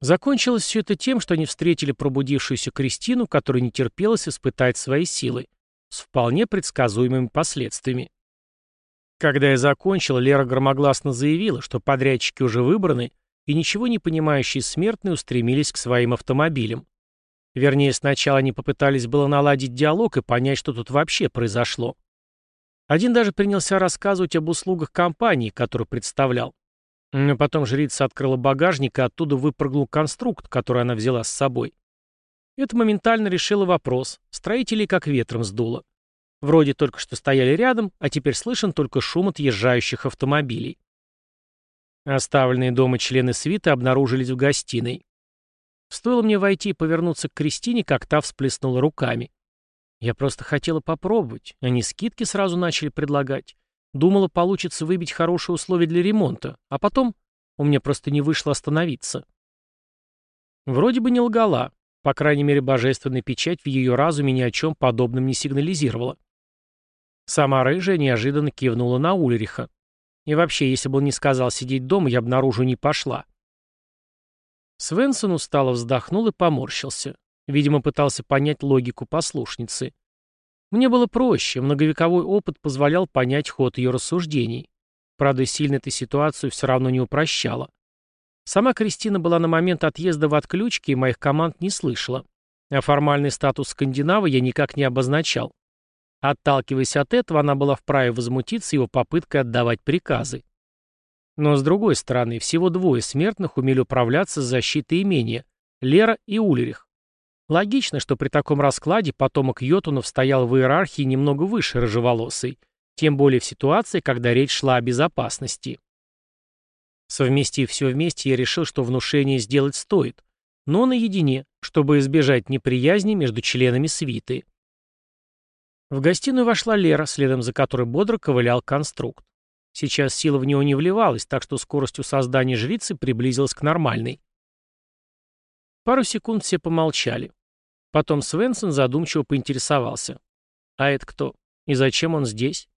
Закончилось все это тем, что они встретили пробудившуюся Кристину, которая не терпелась испытать свои силы, с вполне предсказуемыми последствиями. Когда я закончил, Лера громогласно заявила, что подрядчики уже выбраны, и ничего не понимающие смертные устремились к своим автомобилям. Вернее, сначала они попытались было наладить диалог и понять, что тут вообще произошло. Один даже принялся рассказывать об услугах компании, которую представлял. Но потом жрица открыла багажник, и оттуда выпрыгнул конструкт, который она взяла с собой. Это моментально решило вопрос. Строителей как ветром сдуло. Вроде только что стояли рядом, а теперь слышен только шум отъезжающих автомобилей. Оставленные дома члены свиты обнаружились в гостиной. Стоило мне войти и повернуться к Кристине, как та всплеснула руками. Я просто хотела попробовать. Они скидки сразу начали предлагать. Думала, получится выбить хорошие условия для ремонта. А потом у меня просто не вышло остановиться. Вроде бы не лгала. По крайней мере, божественная печать в ее разуме ни о чем подобном не сигнализировала. Сама рыжая неожиданно кивнула на Ульриха. И вообще, если бы он не сказал сидеть дома, я бы наружу не пошла. Свенсон устало вздохнул и поморщился. Видимо, пытался понять логику послушницы. Мне было проще, многовековой опыт позволял понять ход ее рассуждений. Правда, сильно эта ситуацию все равно не упрощала. Сама Кристина была на момент отъезда в отключке и моих команд не слышала. А формальный статус скандинава я никак не обозначал. Отталкиваясь от этого, она была вправе возмутиться его попыткой отдавать приказы. Но, с другой стороны, всего двое смертных умели управляться с защитой имения – Лера и Ульрих. Логично, что при таком раскладе потомок Йотунов стоял в иерархии немного выше рыжеволосый, тем более в ситуации, когда речь шла о безопасности. Совместив все вместе, я решил, что внушение сделать стоит, но наедине, чтобы избежать неприязни между членами свиты. В гостиную вошла Лера, следом за которой бодро ковылял конструкт. Сейчас сила в него не вливалась, так что скорость у создания жрицы приблизилась к нормальной. Пару секунд все помолчали. Потом Свенсон задумчиво поинтересовался. «А это кто? И зачем он здесь?»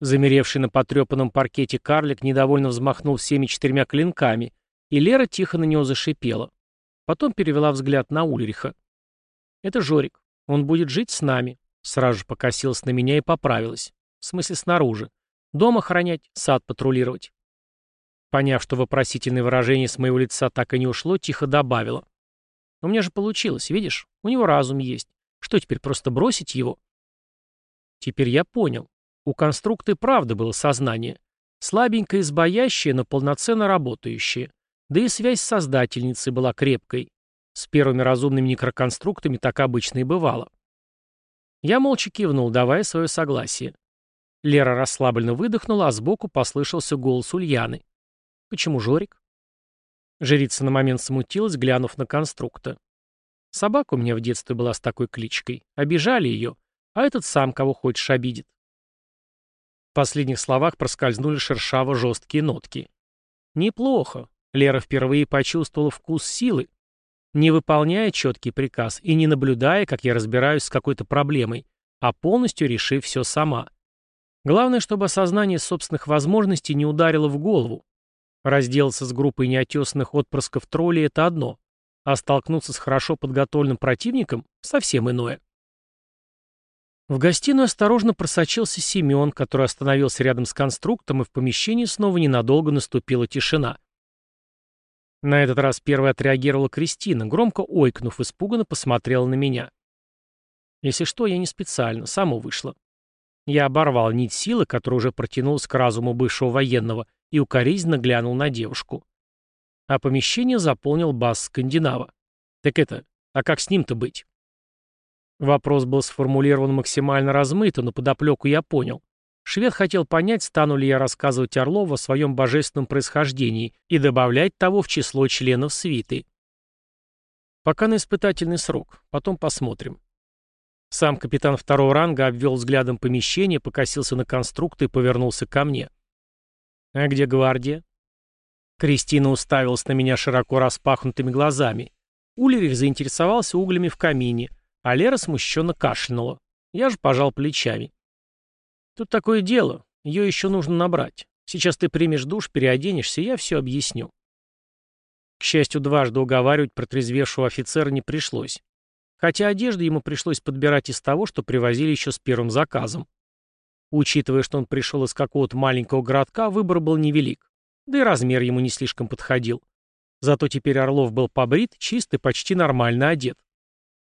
Замеревший на потрепанном паркете карлик недовольно взмахнул всеми четырьмя клинками, и Лера тихо на него зашипела. Потом перевела взгляд на Ульриха. «Это Жорик. Он будет жить с нами». Сразу же покосилась на меня и поправилась. В смысле, снаружи. Дом охранять, сад патрулировать. Поняв, что вопросительное выражение с моего лица так и не ушло, тихо добавила. «У меня же получилось, видишь? У него разум есть. Что теперь, просто бросить его?» Теперь я понял. У конструкта и правда было сознание. Слабенькое и сбоящее, но полноценно работающее. Да и связь с создательницей была крепкой. С первыми разумными некроконструктами так обычно и бывало. Я молча кивнул, давая свое согласие. Лера расслабленно выдохнула, а сбоку послышался голос Ульяны. «Почему Жорик?» Жрица на момент смутилась, глянув на конструкта. Собака у меня в детстве была с такой кличкой. Обижали ее, а этот сам кого хочешь обидит. В последних словах проскользнули шершаво-жесткие нотки. Неплохо. Лера впервые почувствовала вкус силы. Не выполняя четкий приказ и не наблюдая, как я разбираюсь с какой-то проблемой, а полностью решив все сама. Главное, чтобы осознание собственных возможностей не ударило в голову. Разделаться с группой неотесанных отпрысков троллей – это одно, а столкнуться с хорошо подготовленным противником – совсем иное. В гостиную осторожно просочился Семен, который остановился рядом с конструктом, и в помещении снова ненадолго наступила тишина. На этот раз первой отреагировала Кристина, громко ойкнув, испуганно посмотрела на меня. Если что, я не специально, само вышло. Я оборвал нить силы, которая уже протянулась к разуму бывшего военного, и укоризненно глянул на девушку. А помещение заполнил бас скандинава. «Так это, а как с ним-то быть?» Вопрос был сформулирован максимально размыто, но подоплеку я понял. Швед хотел понять, стану ли я рассказывать Орлову о своем божественном происхождении и добавлять того в число членов свиты. Пока на испытательный срок, потом посмотрим. Сам капитан второго ранга обвел взглядом помещение, покосился на конструкт и повернулся ко мне. «А где гвардия?» Кристина уставилась на меня широко распахнутыми глазами. Ульрих заинтересовался углями в камине, а Лера смущенно кашлянула. Я же пожал плечами. «Тут такое дело. Ее еще нужно набрать. Сейчас ты примешь душ, переоденешься, я все объясню». К счастью, дважды уговаривать протрезвевшего офицера не пришлось. Хотя одежду ему пришлось подбирать из того, что привозили еще с первым заказом. Учитывая, что он пришел из какого-то маленького городка, выбор был невелик. Да и размер ему не слишком подходил. Зато теперь Орлов был побрит, чист и почти нормально одет.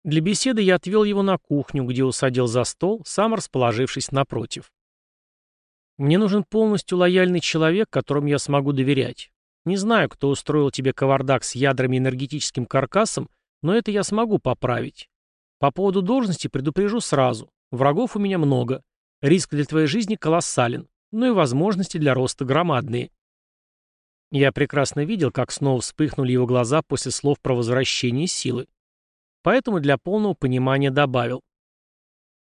Для беседы я отвел его на кухню, где усадил за стол, сам расположившись напротив. Мне нужен полностью лояльный человек, которому я смогу доверять. Не знаю, кто устроил тебе кавардак с ядрами энергетическим каркасом, но это я смогу поправить. По поводу должности предупрежу сразу. Врагов у меня много. Риск для твоей жизни колоссален, но и возможности для роста громадные. Я прекрасно видел, как снова вспыхнули его глаза после слов про возвращение силы. Поэтому для полного понимания добавил.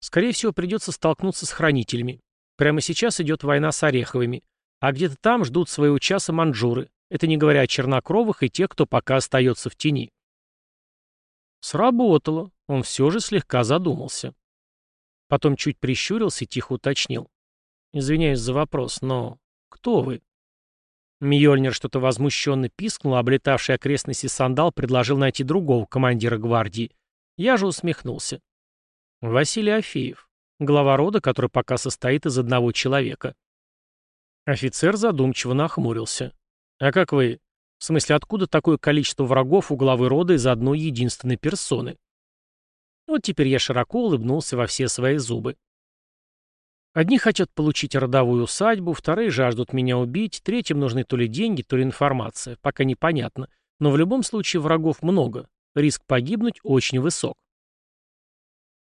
Скорее всего, придется столкнуться с хранителями. Прямо сейчас идет война с Ореховыми, а где-то там ждут своего часа манжуры. Это не говоря о чернокровых и тех, кто пока остается в тени. Сработало. Он все же слегка задумался. Потом чуть прищурился и тихо уточнил. Извиняюсь за вопрос, но кто вы? Мьёльнир что-то возмущенно пискнул, а облетавший окрестности сандал предложил найти другого командира гвардии. Я же усмехнулся. Василий Афеев, глава рода, который пока состоит из одного человека. Офицер задумчиво нахмурился. «А как вы? В смысле, откуда такое количество врагов у главы рода из одной единственной персоны?» Вот теперь я широко улыбнулся во все свои зубы. Одни хотят получить родовую усадьбу, вторые жаждут меня убить, третьим нужны то ли деньги, то ли информация, пока непонятно. Но в любом случае врагов много, риск погибнуть очень высок.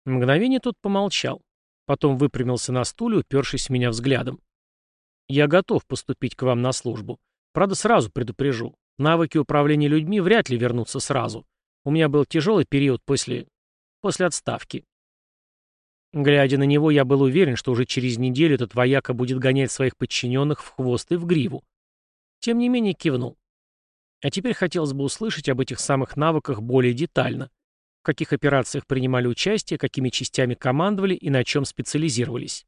Мгновение тот помолчал, потом выпрямился на стуле, упершись в меня взглядом. «Я готов поступить к вам на службу. Правда, сразу предупрежу. Навыки управления людьми вряд ли вернутся сразу. У меня был тяжелый период после... после отставки. Глядя на него, я был уверен, что уже через неделю этот вояка будет гонять своих подчиненных в хвост и в гриву. Тем не менее кивнул. А теперь хотелось бы услышать об этих самых навыках более детально. В каких операциях принимали участие, какими частями командовали и на чем специализировались.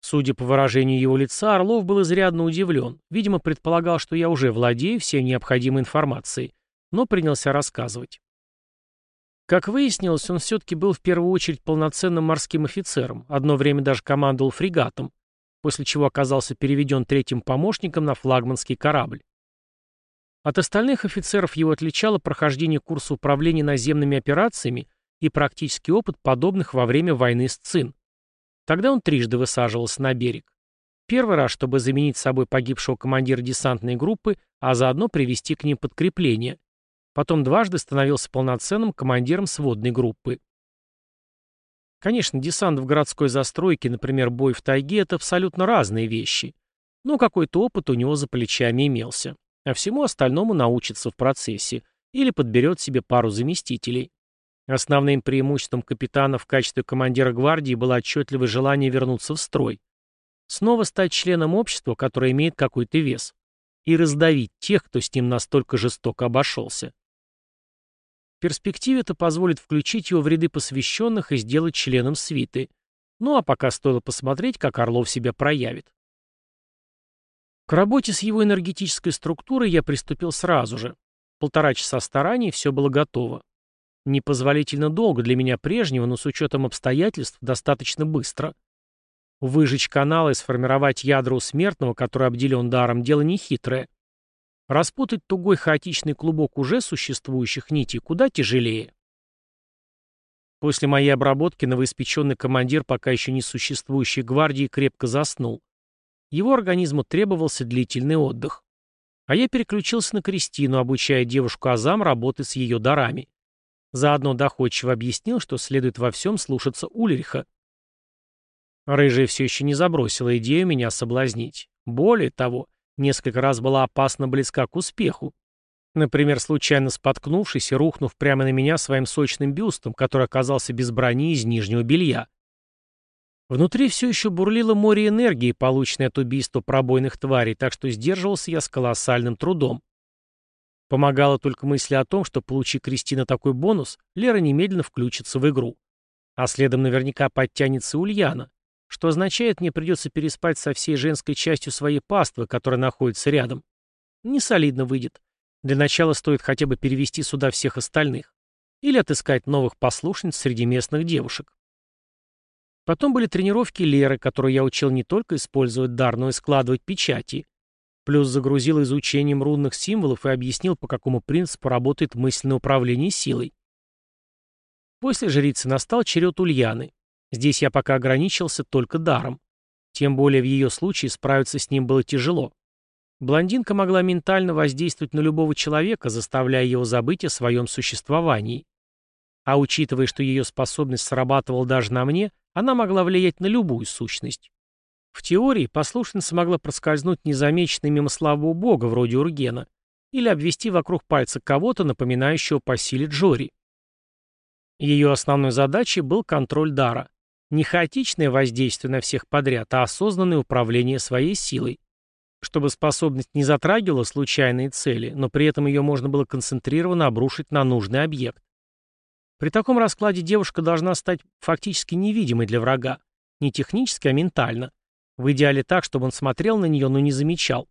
Судя по выражению его лица, Орлов был изрядно удивлен. Видимо, предполагал, что я уже владею всей необходимой информацией, но принялся рассказывать. Как выяснилось, он все-таки был в первую очередь полноценным морским офицером, одно время даже командовал фрегатом, после чего оказался переведен третьим помощником на флагманский корабль. От остальных офицеров его отличало прохождение курса управления наземными операциями и практический опыт подобных во время войны с ЦИН. Тогда он трижды высаживался на берег. Первый раз, чтобы заменить собой погибшего командира десантной группы, а заодно привести к ним подкрепление. Потом дважды становился полноценным командиром сводной группы. Конечно, десант в городской застройке, например, бой в тайге — это абсолютно разные вещи. Но какой-то опыт у него за плечами имелся. А всему остальному научится в процессе. Или подберет себе пару заместителей. Основным преимуществом капитана в качестве командира гвардии было отчетливое желание вернуться в строй. Снова стать членом общества, которое имеет какой-то вес. И раздавить тех, кто с ним настолько жестоко обошелся. В перспективе это позволит включить его в ряды посвященных и сделать членом свиты. Ну а пока стоило посмотреть, как Орлов себя проявит. К работе с его энергетической структурой я приступил сразу же. Полтора часа стараний, все было готово. Непозволительно долго для меня прежнего, но с учетом обстоятельств достаточно быстро. Выжечь каналы и сформировать ядра у смертного, который обделен даром, дело нехитрое. Распутать тугой хаотичный клубок уже существующих нитей куда тяжелее. После моей обработки новоиспеченный командир пока еще не существующей гвардии крепко заснул. Его организму требовался длительный отдых. А я переключился на Кристину, обучая девушку Азам работы с ее дарами. Заодно доходчиво объяснил, что следует во всем слушаться Ульриха. Рыжая все еще не забросила идею меня соблазнить. Более того, несколько раз была опасно близка к успеху. Например, случайно споткнувшись и рухнув прямо на меня своим сочным бюстом, который оказался без брони из нижнего белья. Внутри все еще бурлило море энергии, полученной от убийства пробойных тварей, так что сдерживался я с колоссальным трудом. Помогала только мысль о том, что, получи Кристина такой бонус, Лера немедленно включится в игру. А следом наверняка подтянется Ульяна что означает, мне придется переспать со всей женской частью своей паствы, которая находится рядом. Не солидно выйдет. Для начала стоит хотя бы перевести сюда всех остальных. Или отыскать новых послушниц среди местных девушек. Потом были тренировки Леры, которую я учил не только использовать дар, но и складывать печати. Плюс загрузил изучением рунных символов и объяснил, по какому принципу работает мысленное управление силой. После жрицы настал черед Ульяны. Здесь я пока ограничился только даром. Тем более в ее случае справиться с ним было тяжело. Блондинка могла ментально воздействовать на любого человека, заставляя его забыть о своем существовании. А учитывая, что ее способность срабатывала даже на мне, она могла влиять на любую сущность. В теории послушница могла проскользнуть незамеченной мимо слабого бога, вроде Ургена, или обвести вокруг пальца кого-то, напоминающего по силе Джори. Ее основной задачей был контроль дара. Не хаотичное воздействие на всех подряд, а осознанное управление своей силой. Чтобы способность не затрагивала случайные цели, но при этом ее можно было концентрированно обрушить на нужный объект. При таком раскладе девушка должна стать фактически невидимой для врага. Не технически, а ментально. В идеале так, чтобы он смотрел на нее, но не замечал.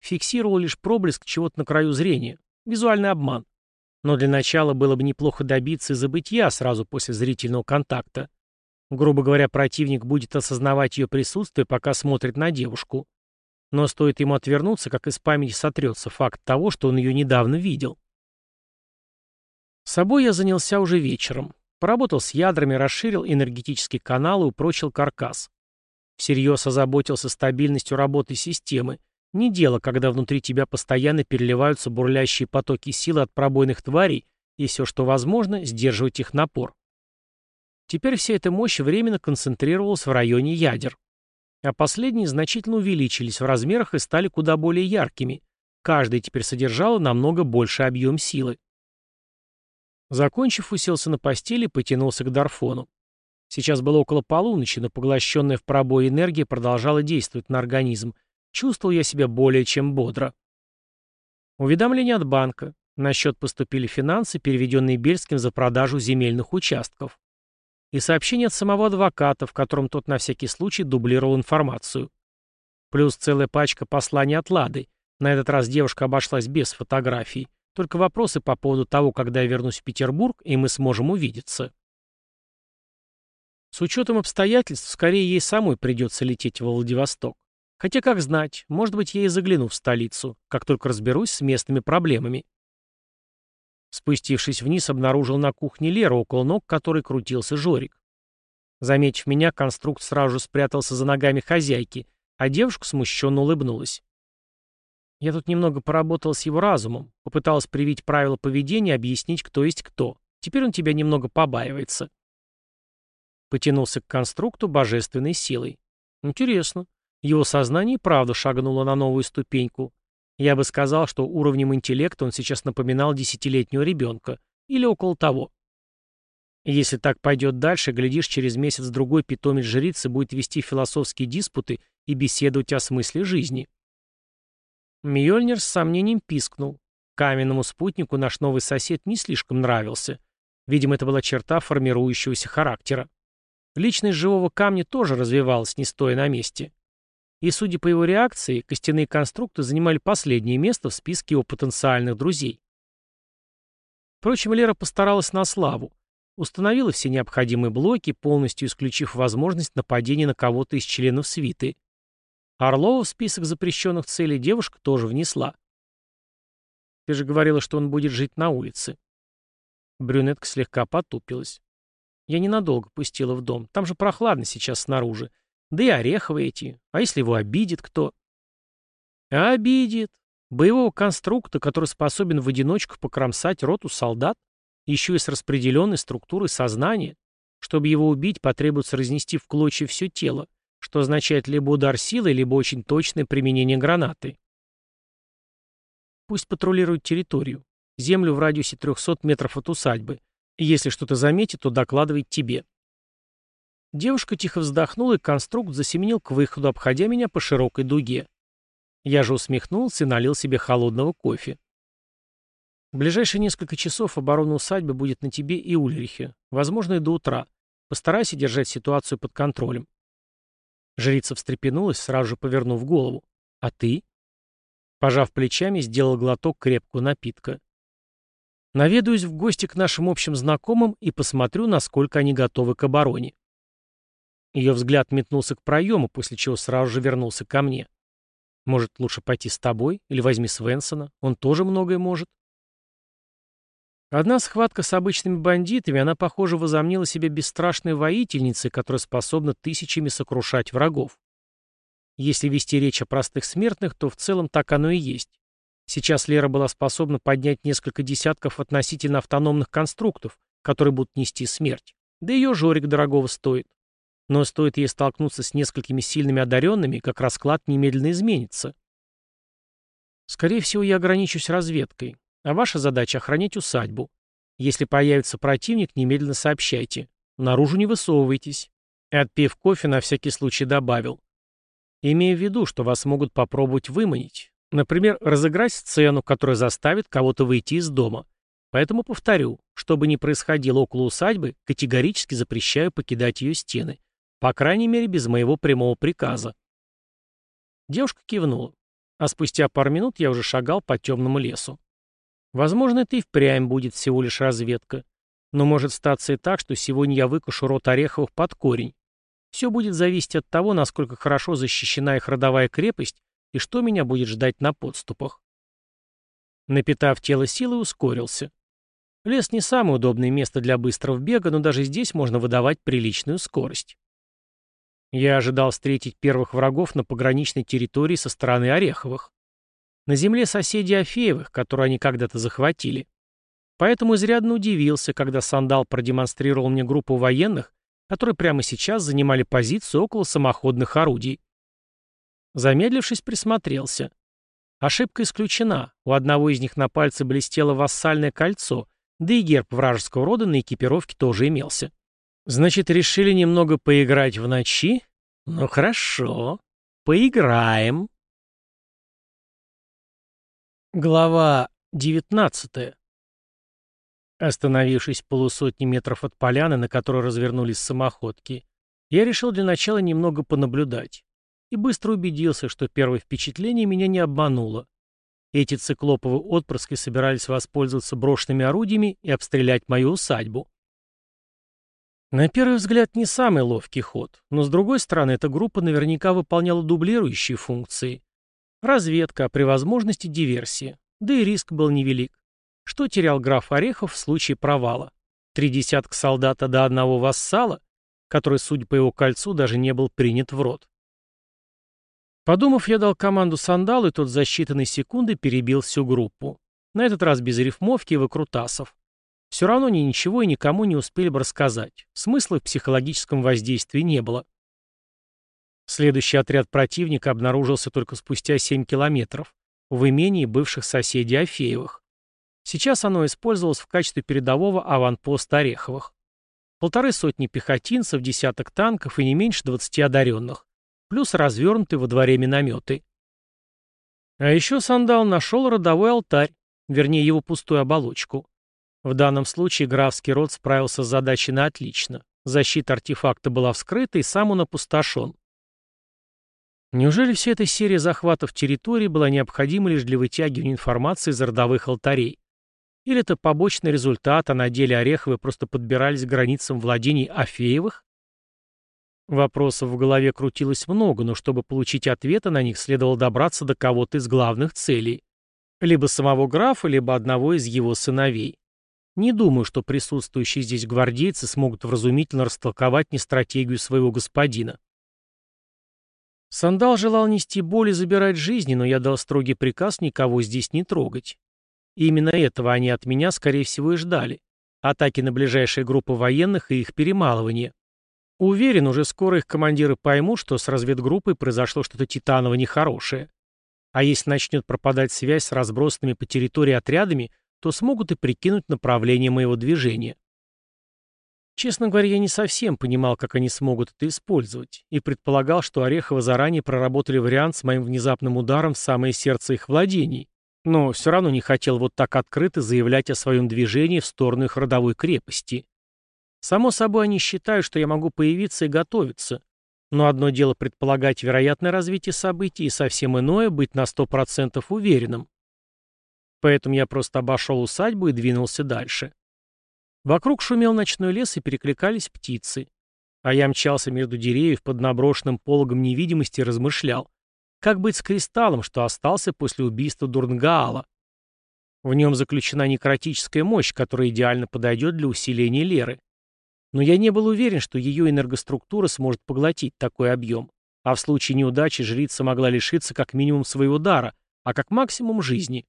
Фиксировал лишь проблеск чего-то на краю зрения. Визуальный обман. Но для начала было бы неплохо добиться и забытия сразу после зрительного контакта. Грубо говоря, противник будет осознавать ее присутствие, пока смотрит на девушку. Но стоит ему отвернуться, как из памяти сотрется факт того, что он ее недавно видел. Собой я занялся уже вечером. Поработал с ядрами, расширил энергетический канал и упрочил каркас. Всерьез озаботился стабильностью работы системы. Не дело, когда внутри тебя постоянно переливаются бурлящие потоки силы от пробойных тварей, и все, что возможно, сдерживать их напор. Теперь вся эта мощь временно концентрировалась в районе ядер. А последние значительно увеличились в размерах и стали куда более яркими. Каждый теперь содержал намного больше объем силы. Закончив, уселся на постели и потянулся к Дарфону. Сейчас было около полуночи, но поглощенная в пробой энергия продолжала действовать на организм. Чувствовал я себя более чем бодро. Уведомление от банка. На счет поступили финансы, переведенные Бельским за продажу земельных участков. И сообщение от самого адвоката, в котором тот на всякий случай дублировал информацию. Плюс целая пачка посланий от Лады. На этот раз девушка обошлась без фотографий. Только вопросы по поводу того, когда я вернусь в Петербург, и мы сможем увидеться. С учетом обстоятельств, скорее ей самой придется лететь в Владивосток. Хотя, как знать, может быть, я и загляну в столицу, как только разберусь с местными проблемами. Спустившись вниз, обнаружил на кухне Леру, около ног которой крутился Жорик. Заметив меня, конструкт сразу же спрятался за ногами хозяйки, а девушка смущенно улыбнулась. Я тут немного поработал с его разумом, попыталась привить правила поведения, объяснить, кто есть кто. Теперь он тебя немного побаивается. Потянулся к конструкту божественной силой. Интересно. Его сознание и правда шагнуло на новую ступеньку. Я бы сказал, что уровнем интеллекта он сейчас напоминал десятилетнего ребенка. Или около того. Если так пойдет дальше, глядишь, через месяц-другой питомец жрицы будет вести философские диспуты и беседовать о смысле жизни. Мьёльнир с сомнением пискнул. Каменному спутнику наш новый сосед не слишком нравился. Видимо, это была черта формирующегося характера. Личность живого камня тоже развивалась, не стоя на месте. И, судя по его реакции, костяные конструкты занимали последнее место в списке его потенциальных друзей. Впрочем, Лера постаралась на славу. Установила все необходимые блоки, полностью исключив возможность нападения на кого-то из членов свиты. Орлова в список запрещенных целей девушка тоже внесла. Ты же говорила, что он будет жить на улице. Брюнетка слегка потупилась. Я ненадолго пустила в дом. Там же прохладно сейчас снаружи. Да и ореховые эти. А если его обидит кто? Обидит. Боевого конструкта, который способен в одиночку покромсать роту солдат, еще и с распределенной структурой сознания. Чтобы его убить, потребуется разнести в клочья все тело что означает либо удар силой, либо очень точное применение гранаты. Пусть патрулируют территорию. Землю в радиусе 300 метров от усадьбы. Если что-то заметит, то докладывает тебе. Девушка тихо вздохнула, и конструкт засеменил к выходу, обходя меня по широкой дуге. Я же усмехнулся и налил себе холодного кофе. В ближайшие несколько часов оборона усадьбы будет на тебе и Ульрихе, возможно, и до утра. Постарайся держать ситуацию под контролем. Жрица встрепенулась, сразу же повернув голову. «А ты?» Пожав плечами, сделал глоток крепкого напитка. «Наведаюсь в гости к нашим общим знакомым и посмотрю, насколько они готовы к обороне». Ее взгляд метнулся к проему, после чего сразу же вернулся ко мне. Может, лучше пойти с тобой? Или возьми Свенсона? Он тоже многое может. Одна схватка с обычными бандитами, она, похоже, возомнила себя бесстрашной воительницей, которая способна тысячами сокрушать врагов. Если вести речь о простых смертных, то в целом так оно и есть. Сейчас Лера была способна поднять несколько десятков относительно автономных конструктов, которые будут нести смерть. Да ее Жорик дорогого стоит. Но стоит ей столкнуться с несколькими сильными одаренными, как расклад немедленно изменится. Скорее всего, я ограничусь разведкой. А ваша задача — охранять усадьбу. Если появится противник, немедленно сообщайте. Наружу не высовывайтесь. И отпив кофе, на всякий случай добавил. Имея в виду, что вас могут попробовать выманить. Например, разыграть сцену, которая заставит кого-то выйти из дома. Поэтому повторю, что бы ни происходило около усадьбы, категорически запрещаю покидать ее стены. По крайней мере, без моего прямого приказа. Девушка кивнула. А спустя пару минут я уже шагал по темному лесу. Возможно, это и впрямь будет всего лишь разведка. Но может статься и так, что сегодня я выкушу рот Ореховых под корень. Все будет зависеть от того, насколько хорошо защищена их родовая крепость и что меня будет ждать на подступах. Напитав тело силой, ускорился. Лес не самое удобное место для быстрого бега, но даже здесь можно выдавать приличную скорость. Я ожидал встретить первых врагов на пограничной территории со стороны Ореховых на земле соседей Афеевых, которую они когда-то захватили. Поэтому изрядно удивился, когда Сандал продемонстрировал мне группу военных, которые прямо сейчас занимали позицию около самоходных орудий. Замедлившись, присмотрелся. Ошибка исключена. У одного из них на пальце блестело вассальное кольцо, да и герб вражеского рода на экипировке тоже имелся. Значит, решили немного поиграть в ночи? Ну хорошо, поиграем. Глава 19. Остановившись полусотни метров от поляны, на которой развернулись самоходки, я решил для начала немного понаблюдать. И быстро убедился, что первое впечатление меня не обмануло. Эти циклоповые отпрыски собирались воспользоваться брошенными орудиями и обстрелять мою усадьбу. На первый взгляд, не самый ловкий ход, но с другой стороны, эта группа наверняка выполняла дублирующие функции. Разведка, а при возможности диверсия. Да и риск был невелик. Что терял граф Орехов в случае провала? Три десятка солдата до одного вассала, который, судя по его кольцу, даже не был принят в рот. Подумав, я дал команду сандалу, и тот за считанные секунды перебил всю группу. На этот раз без рифмовки и выкрутасов. Все равно ни ничего и никому не успели бы рассказать. Смысла в психологическом воздействии не было. Следующий отряд противника обнаружился только спустя 7 километров, в имении бывших соседей Афеевых. Сейчас оно использовалось в качестве передового аванпоста Ореховых. Полторы сотни пехотинцев, десяток танков и не меньше 20 одаренных, плюс развернутые во дворе минометы. А еще Сандал нашел родовой алтарь, вернее его пустую оболочку. В данном случае графский род справился с задачей на отлично. Защита артефакта была вскрыта и сам он опустошен. Неужели вся эта серия захватов территории была необходима лишь для вытягивания информации из родовых алтарей? Или это побочный результат, а на деле Ореховы просто подбирались к границам владений Афеевых? Вопросов в голове крутилось много, но чтобы получить ответы на них, следовало добраться до кого-то из главных целей. Либо самого графа, либо одного из его сыновей. Не думаю, что присутствующие здесь гвардейцы смогут вразумительно растолковать не стратегию своего господина. Сандал желал нести боль и забирать жизни, но я дал строгий приказ никого здесь не трогать. И именно этого они от меня, скорее всего, и ждали. Атаки на ближайшие группы военных и их перемалывание. Уверен, уже скоро их командиры поймут, что с разведгруппой произошло что-то титаново нехорошее. А если начнет пропадать связь с разбросанными по территории отрядами, то смогут и прикинуть направление моего движения. Честно говоря, я не совсем понимал, как они смогут это использовать, и предполагал, что Орехова заранее проработали вариант с моим внезапным ударом в самое сердце их владений, но все равно не хотел вот так открыто заявлять о своем движении в сторону их родовой крепости. Само собой, они считают, что я могу появиться и готовиться, но одно дело предполагать вероятное развитие событий, и совсем иное — быть на сто процентов уверенным. Поэтому я просто обошел усадьбу и двинулся дальше. Вокруг шумел ночной лес и перекликались птицы. А я мчался между деревьев под наброшенным пологом невидимости и размышлял. Как быть с кристаллом, что остался после убийства Дурнгаала? В нем заключена некротическая мощь, которая идеально подойдет для усиления Леры. Но я не был уверен, что ее энергоструктура сможет поглотить такой объем, а в случае неудачи жрица могла лишиться как минимум своего дара, а как максимум жизни.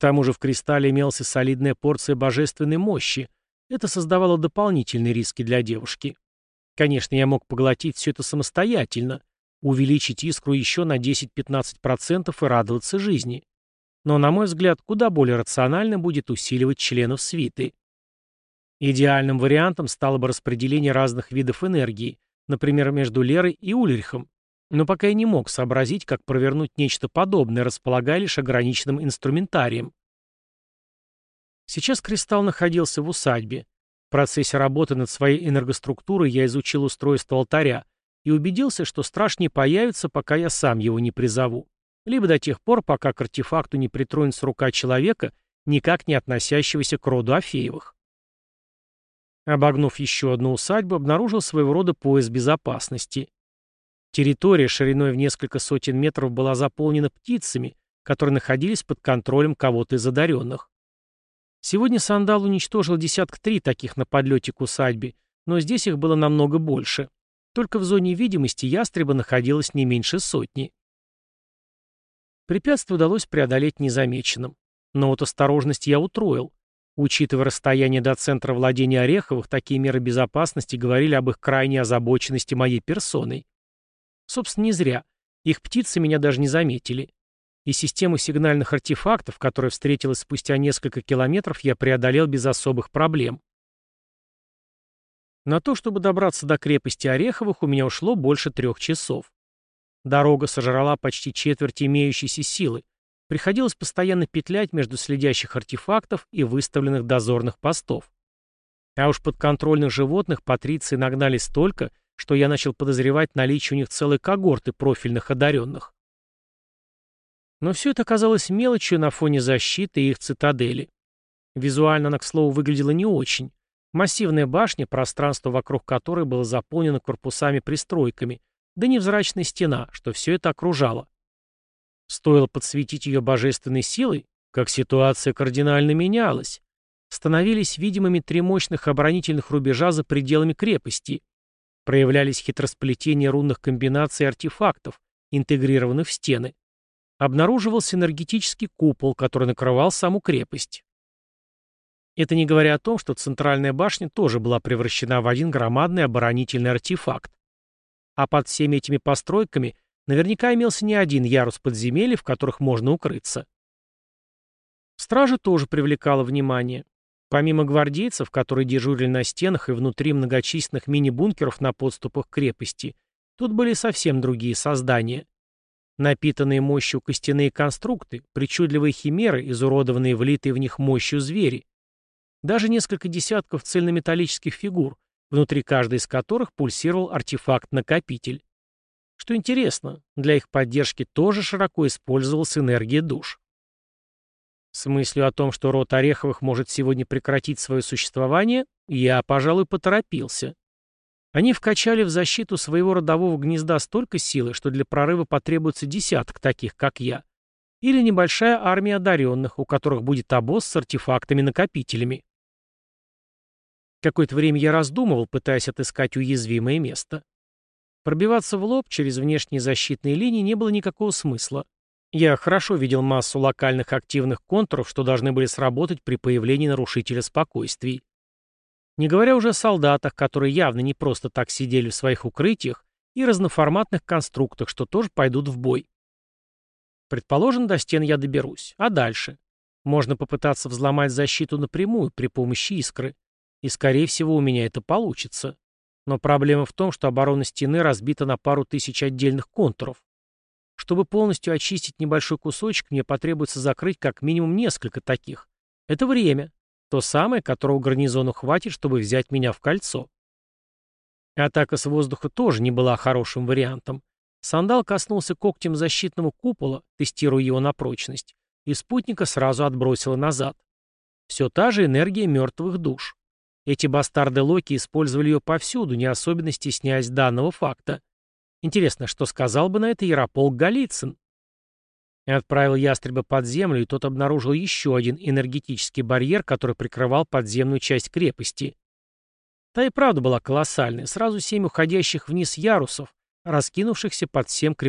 К тому же в кристалле имелась солидная порция божественной мощи. Это создавало дополнительные риски для девушки. Конечно, я мог поглотить все это самостоятельно, увеличить искру еще на 10-15% и радоваться жизни. Но, на мой взгляд, куда более рационально будет усиливать членов свиты. Идеальным вариантом стало бы распределение разных видов энергии, например, между Лерой и Ульрихом, но пока я не мог сообразить, как провернуть нечто подобное, располагая лишь ограниченным инструментарием. Сейчас кристалл находился в усадьбе. В процессе работы над своей энергоструктурой я изучил устройство алтаря, и убедился, что страж не появится, пока я сам его не призову, либо до тех пор, пока к артефакту не притронется рука человека, никак не относящегося к роду Афеевых. Обогнув еще одну усадьбу, обнаружил своего рода пояс безопасности. Территория шириной в несколько сотен метров была заполнена птицами, которые находились под контролем кого-то из одаренных. Сегодня Сандал уничтожил десятка три таких на подлете к усадьбе, но здесь их было намного больше. Только в зоне видимости ястреба находилось не меньше сотни. Препятствие удалось преодолеть незамеченным. Но вот осторожность я утроил. Учитывая расстояние до центра владения Ореховых, такие меры безопасности говорили об их крайней озабоченности моей персоной. Собственно, не зря. Их птицы меня даже не заметили. И систему сигнальных артефактов, которая встретилась спустя несколько километров, я преодолел без особых проблем. На то, чтобы добраться до крепости Ореховых, у меня ушло больше трех часов. Дорога сожрала почти четверть имеющейся силы. Приходилось постоянно петлять между следящих артефактов и выставленных дозорных постов. А уж подконтрольных животных патриции нагнали столько, что я начал подозревать наличие у них целой когорты профильных одаренных. Но все это оказалось мелочью на фоне защиты и их цитадели. Визуально она, к слову, выглядела не очень. Массивная башня, пространство вокруг которой было заполнено корпусами-пристройками, да невзрачная стена, что все это окружало. Стоило подсветить ее божественной силой, как ситуация кардинально менялась. Становились видимыми три мощных оборонительных рубежа за пределами крепости. Проявлялись хитросплетения рунных комбинаций артефактов, интегрированных в стены. Обнаруживался энергетический купол, который накрывал саму крепость. Это не говоря о том, что центральная башня тоже была превращена в один громадный оборонительный артефакт. А под всеми этими постройками наверняка имелся не один ярус подземелья, в которых можно укрыться. Стража тоже привлекала внимание. Помимо гвардейцев, которые дежурили на стенах и внутри многочисленных мини-бункеров на подступах крепости, тут были совсем другие создания. Напитанные мощью костяные конструкты, причудливые химеры, изуродованные влитые в них мощью звери, даже несколько десятков цельнометаллических фигур, внутри каждой из которых пульсировал артефакт-накопитель. Что интересно, для их поддержки тоже широко использовалась энергия душ. С мыслью о том, что род Ореховых может сегодня прекратить свое существование, я, пожалуй, поторопился. Они вкачали в защиту своего родового гнезда столько силы, что для прорыва потребуется десяток таких, как я. Или небольшая армия одаренных, у которых будет обоз с артефактами-накопителями. Какое-то время я раздумывал, пытаясь отыскать уязвимое место. Пробиваться в лоб через внешние защитные линии не было никакого смысла. Я хорошо видел массу локальных активных контуров, что должны были сработать при появлении нарушителя спокойствий. Не говоря уже о солдатах, которые явно не просто так сидели в своих укрытиях, и разноформатных конструктах, что тоже пойдут в бой. Предположим, до стен я доберусь. А дальше? Можно попытаться взломать защиту напрямую при помощи искры. И, скорее всего, у меня это получится. Но проблема в том, что оборона стены разбита на пару тысяч отдельных контуров. Чтобы полностью очистить небольшой кусочек, мне потребуется закрыть как минимум несколько таких. Это время. То самое, которого гарнизону хватит, чтобы взять меня в кольцо. Атака с воздуха тоже не была хорошим вариантом. Сандал коснулся когтем защитного купола, тестируя его на прочность, и спутника сразу отбросило назад. Все та же энергия мертвых душ. Эти бастарды Локи использовали ее повсюду, не особенно стесняясь данного факта. Интересно, что сказал бы на это Ярополк Голицын? Отправил ястреба под землю, и тот обнаружил еще один энергетический барьер, который прикрывал подземную часть крепости. Та и правда была колоссальной, сразу семь уходящих вниз ярусов, раскинувшихся под всем крепостным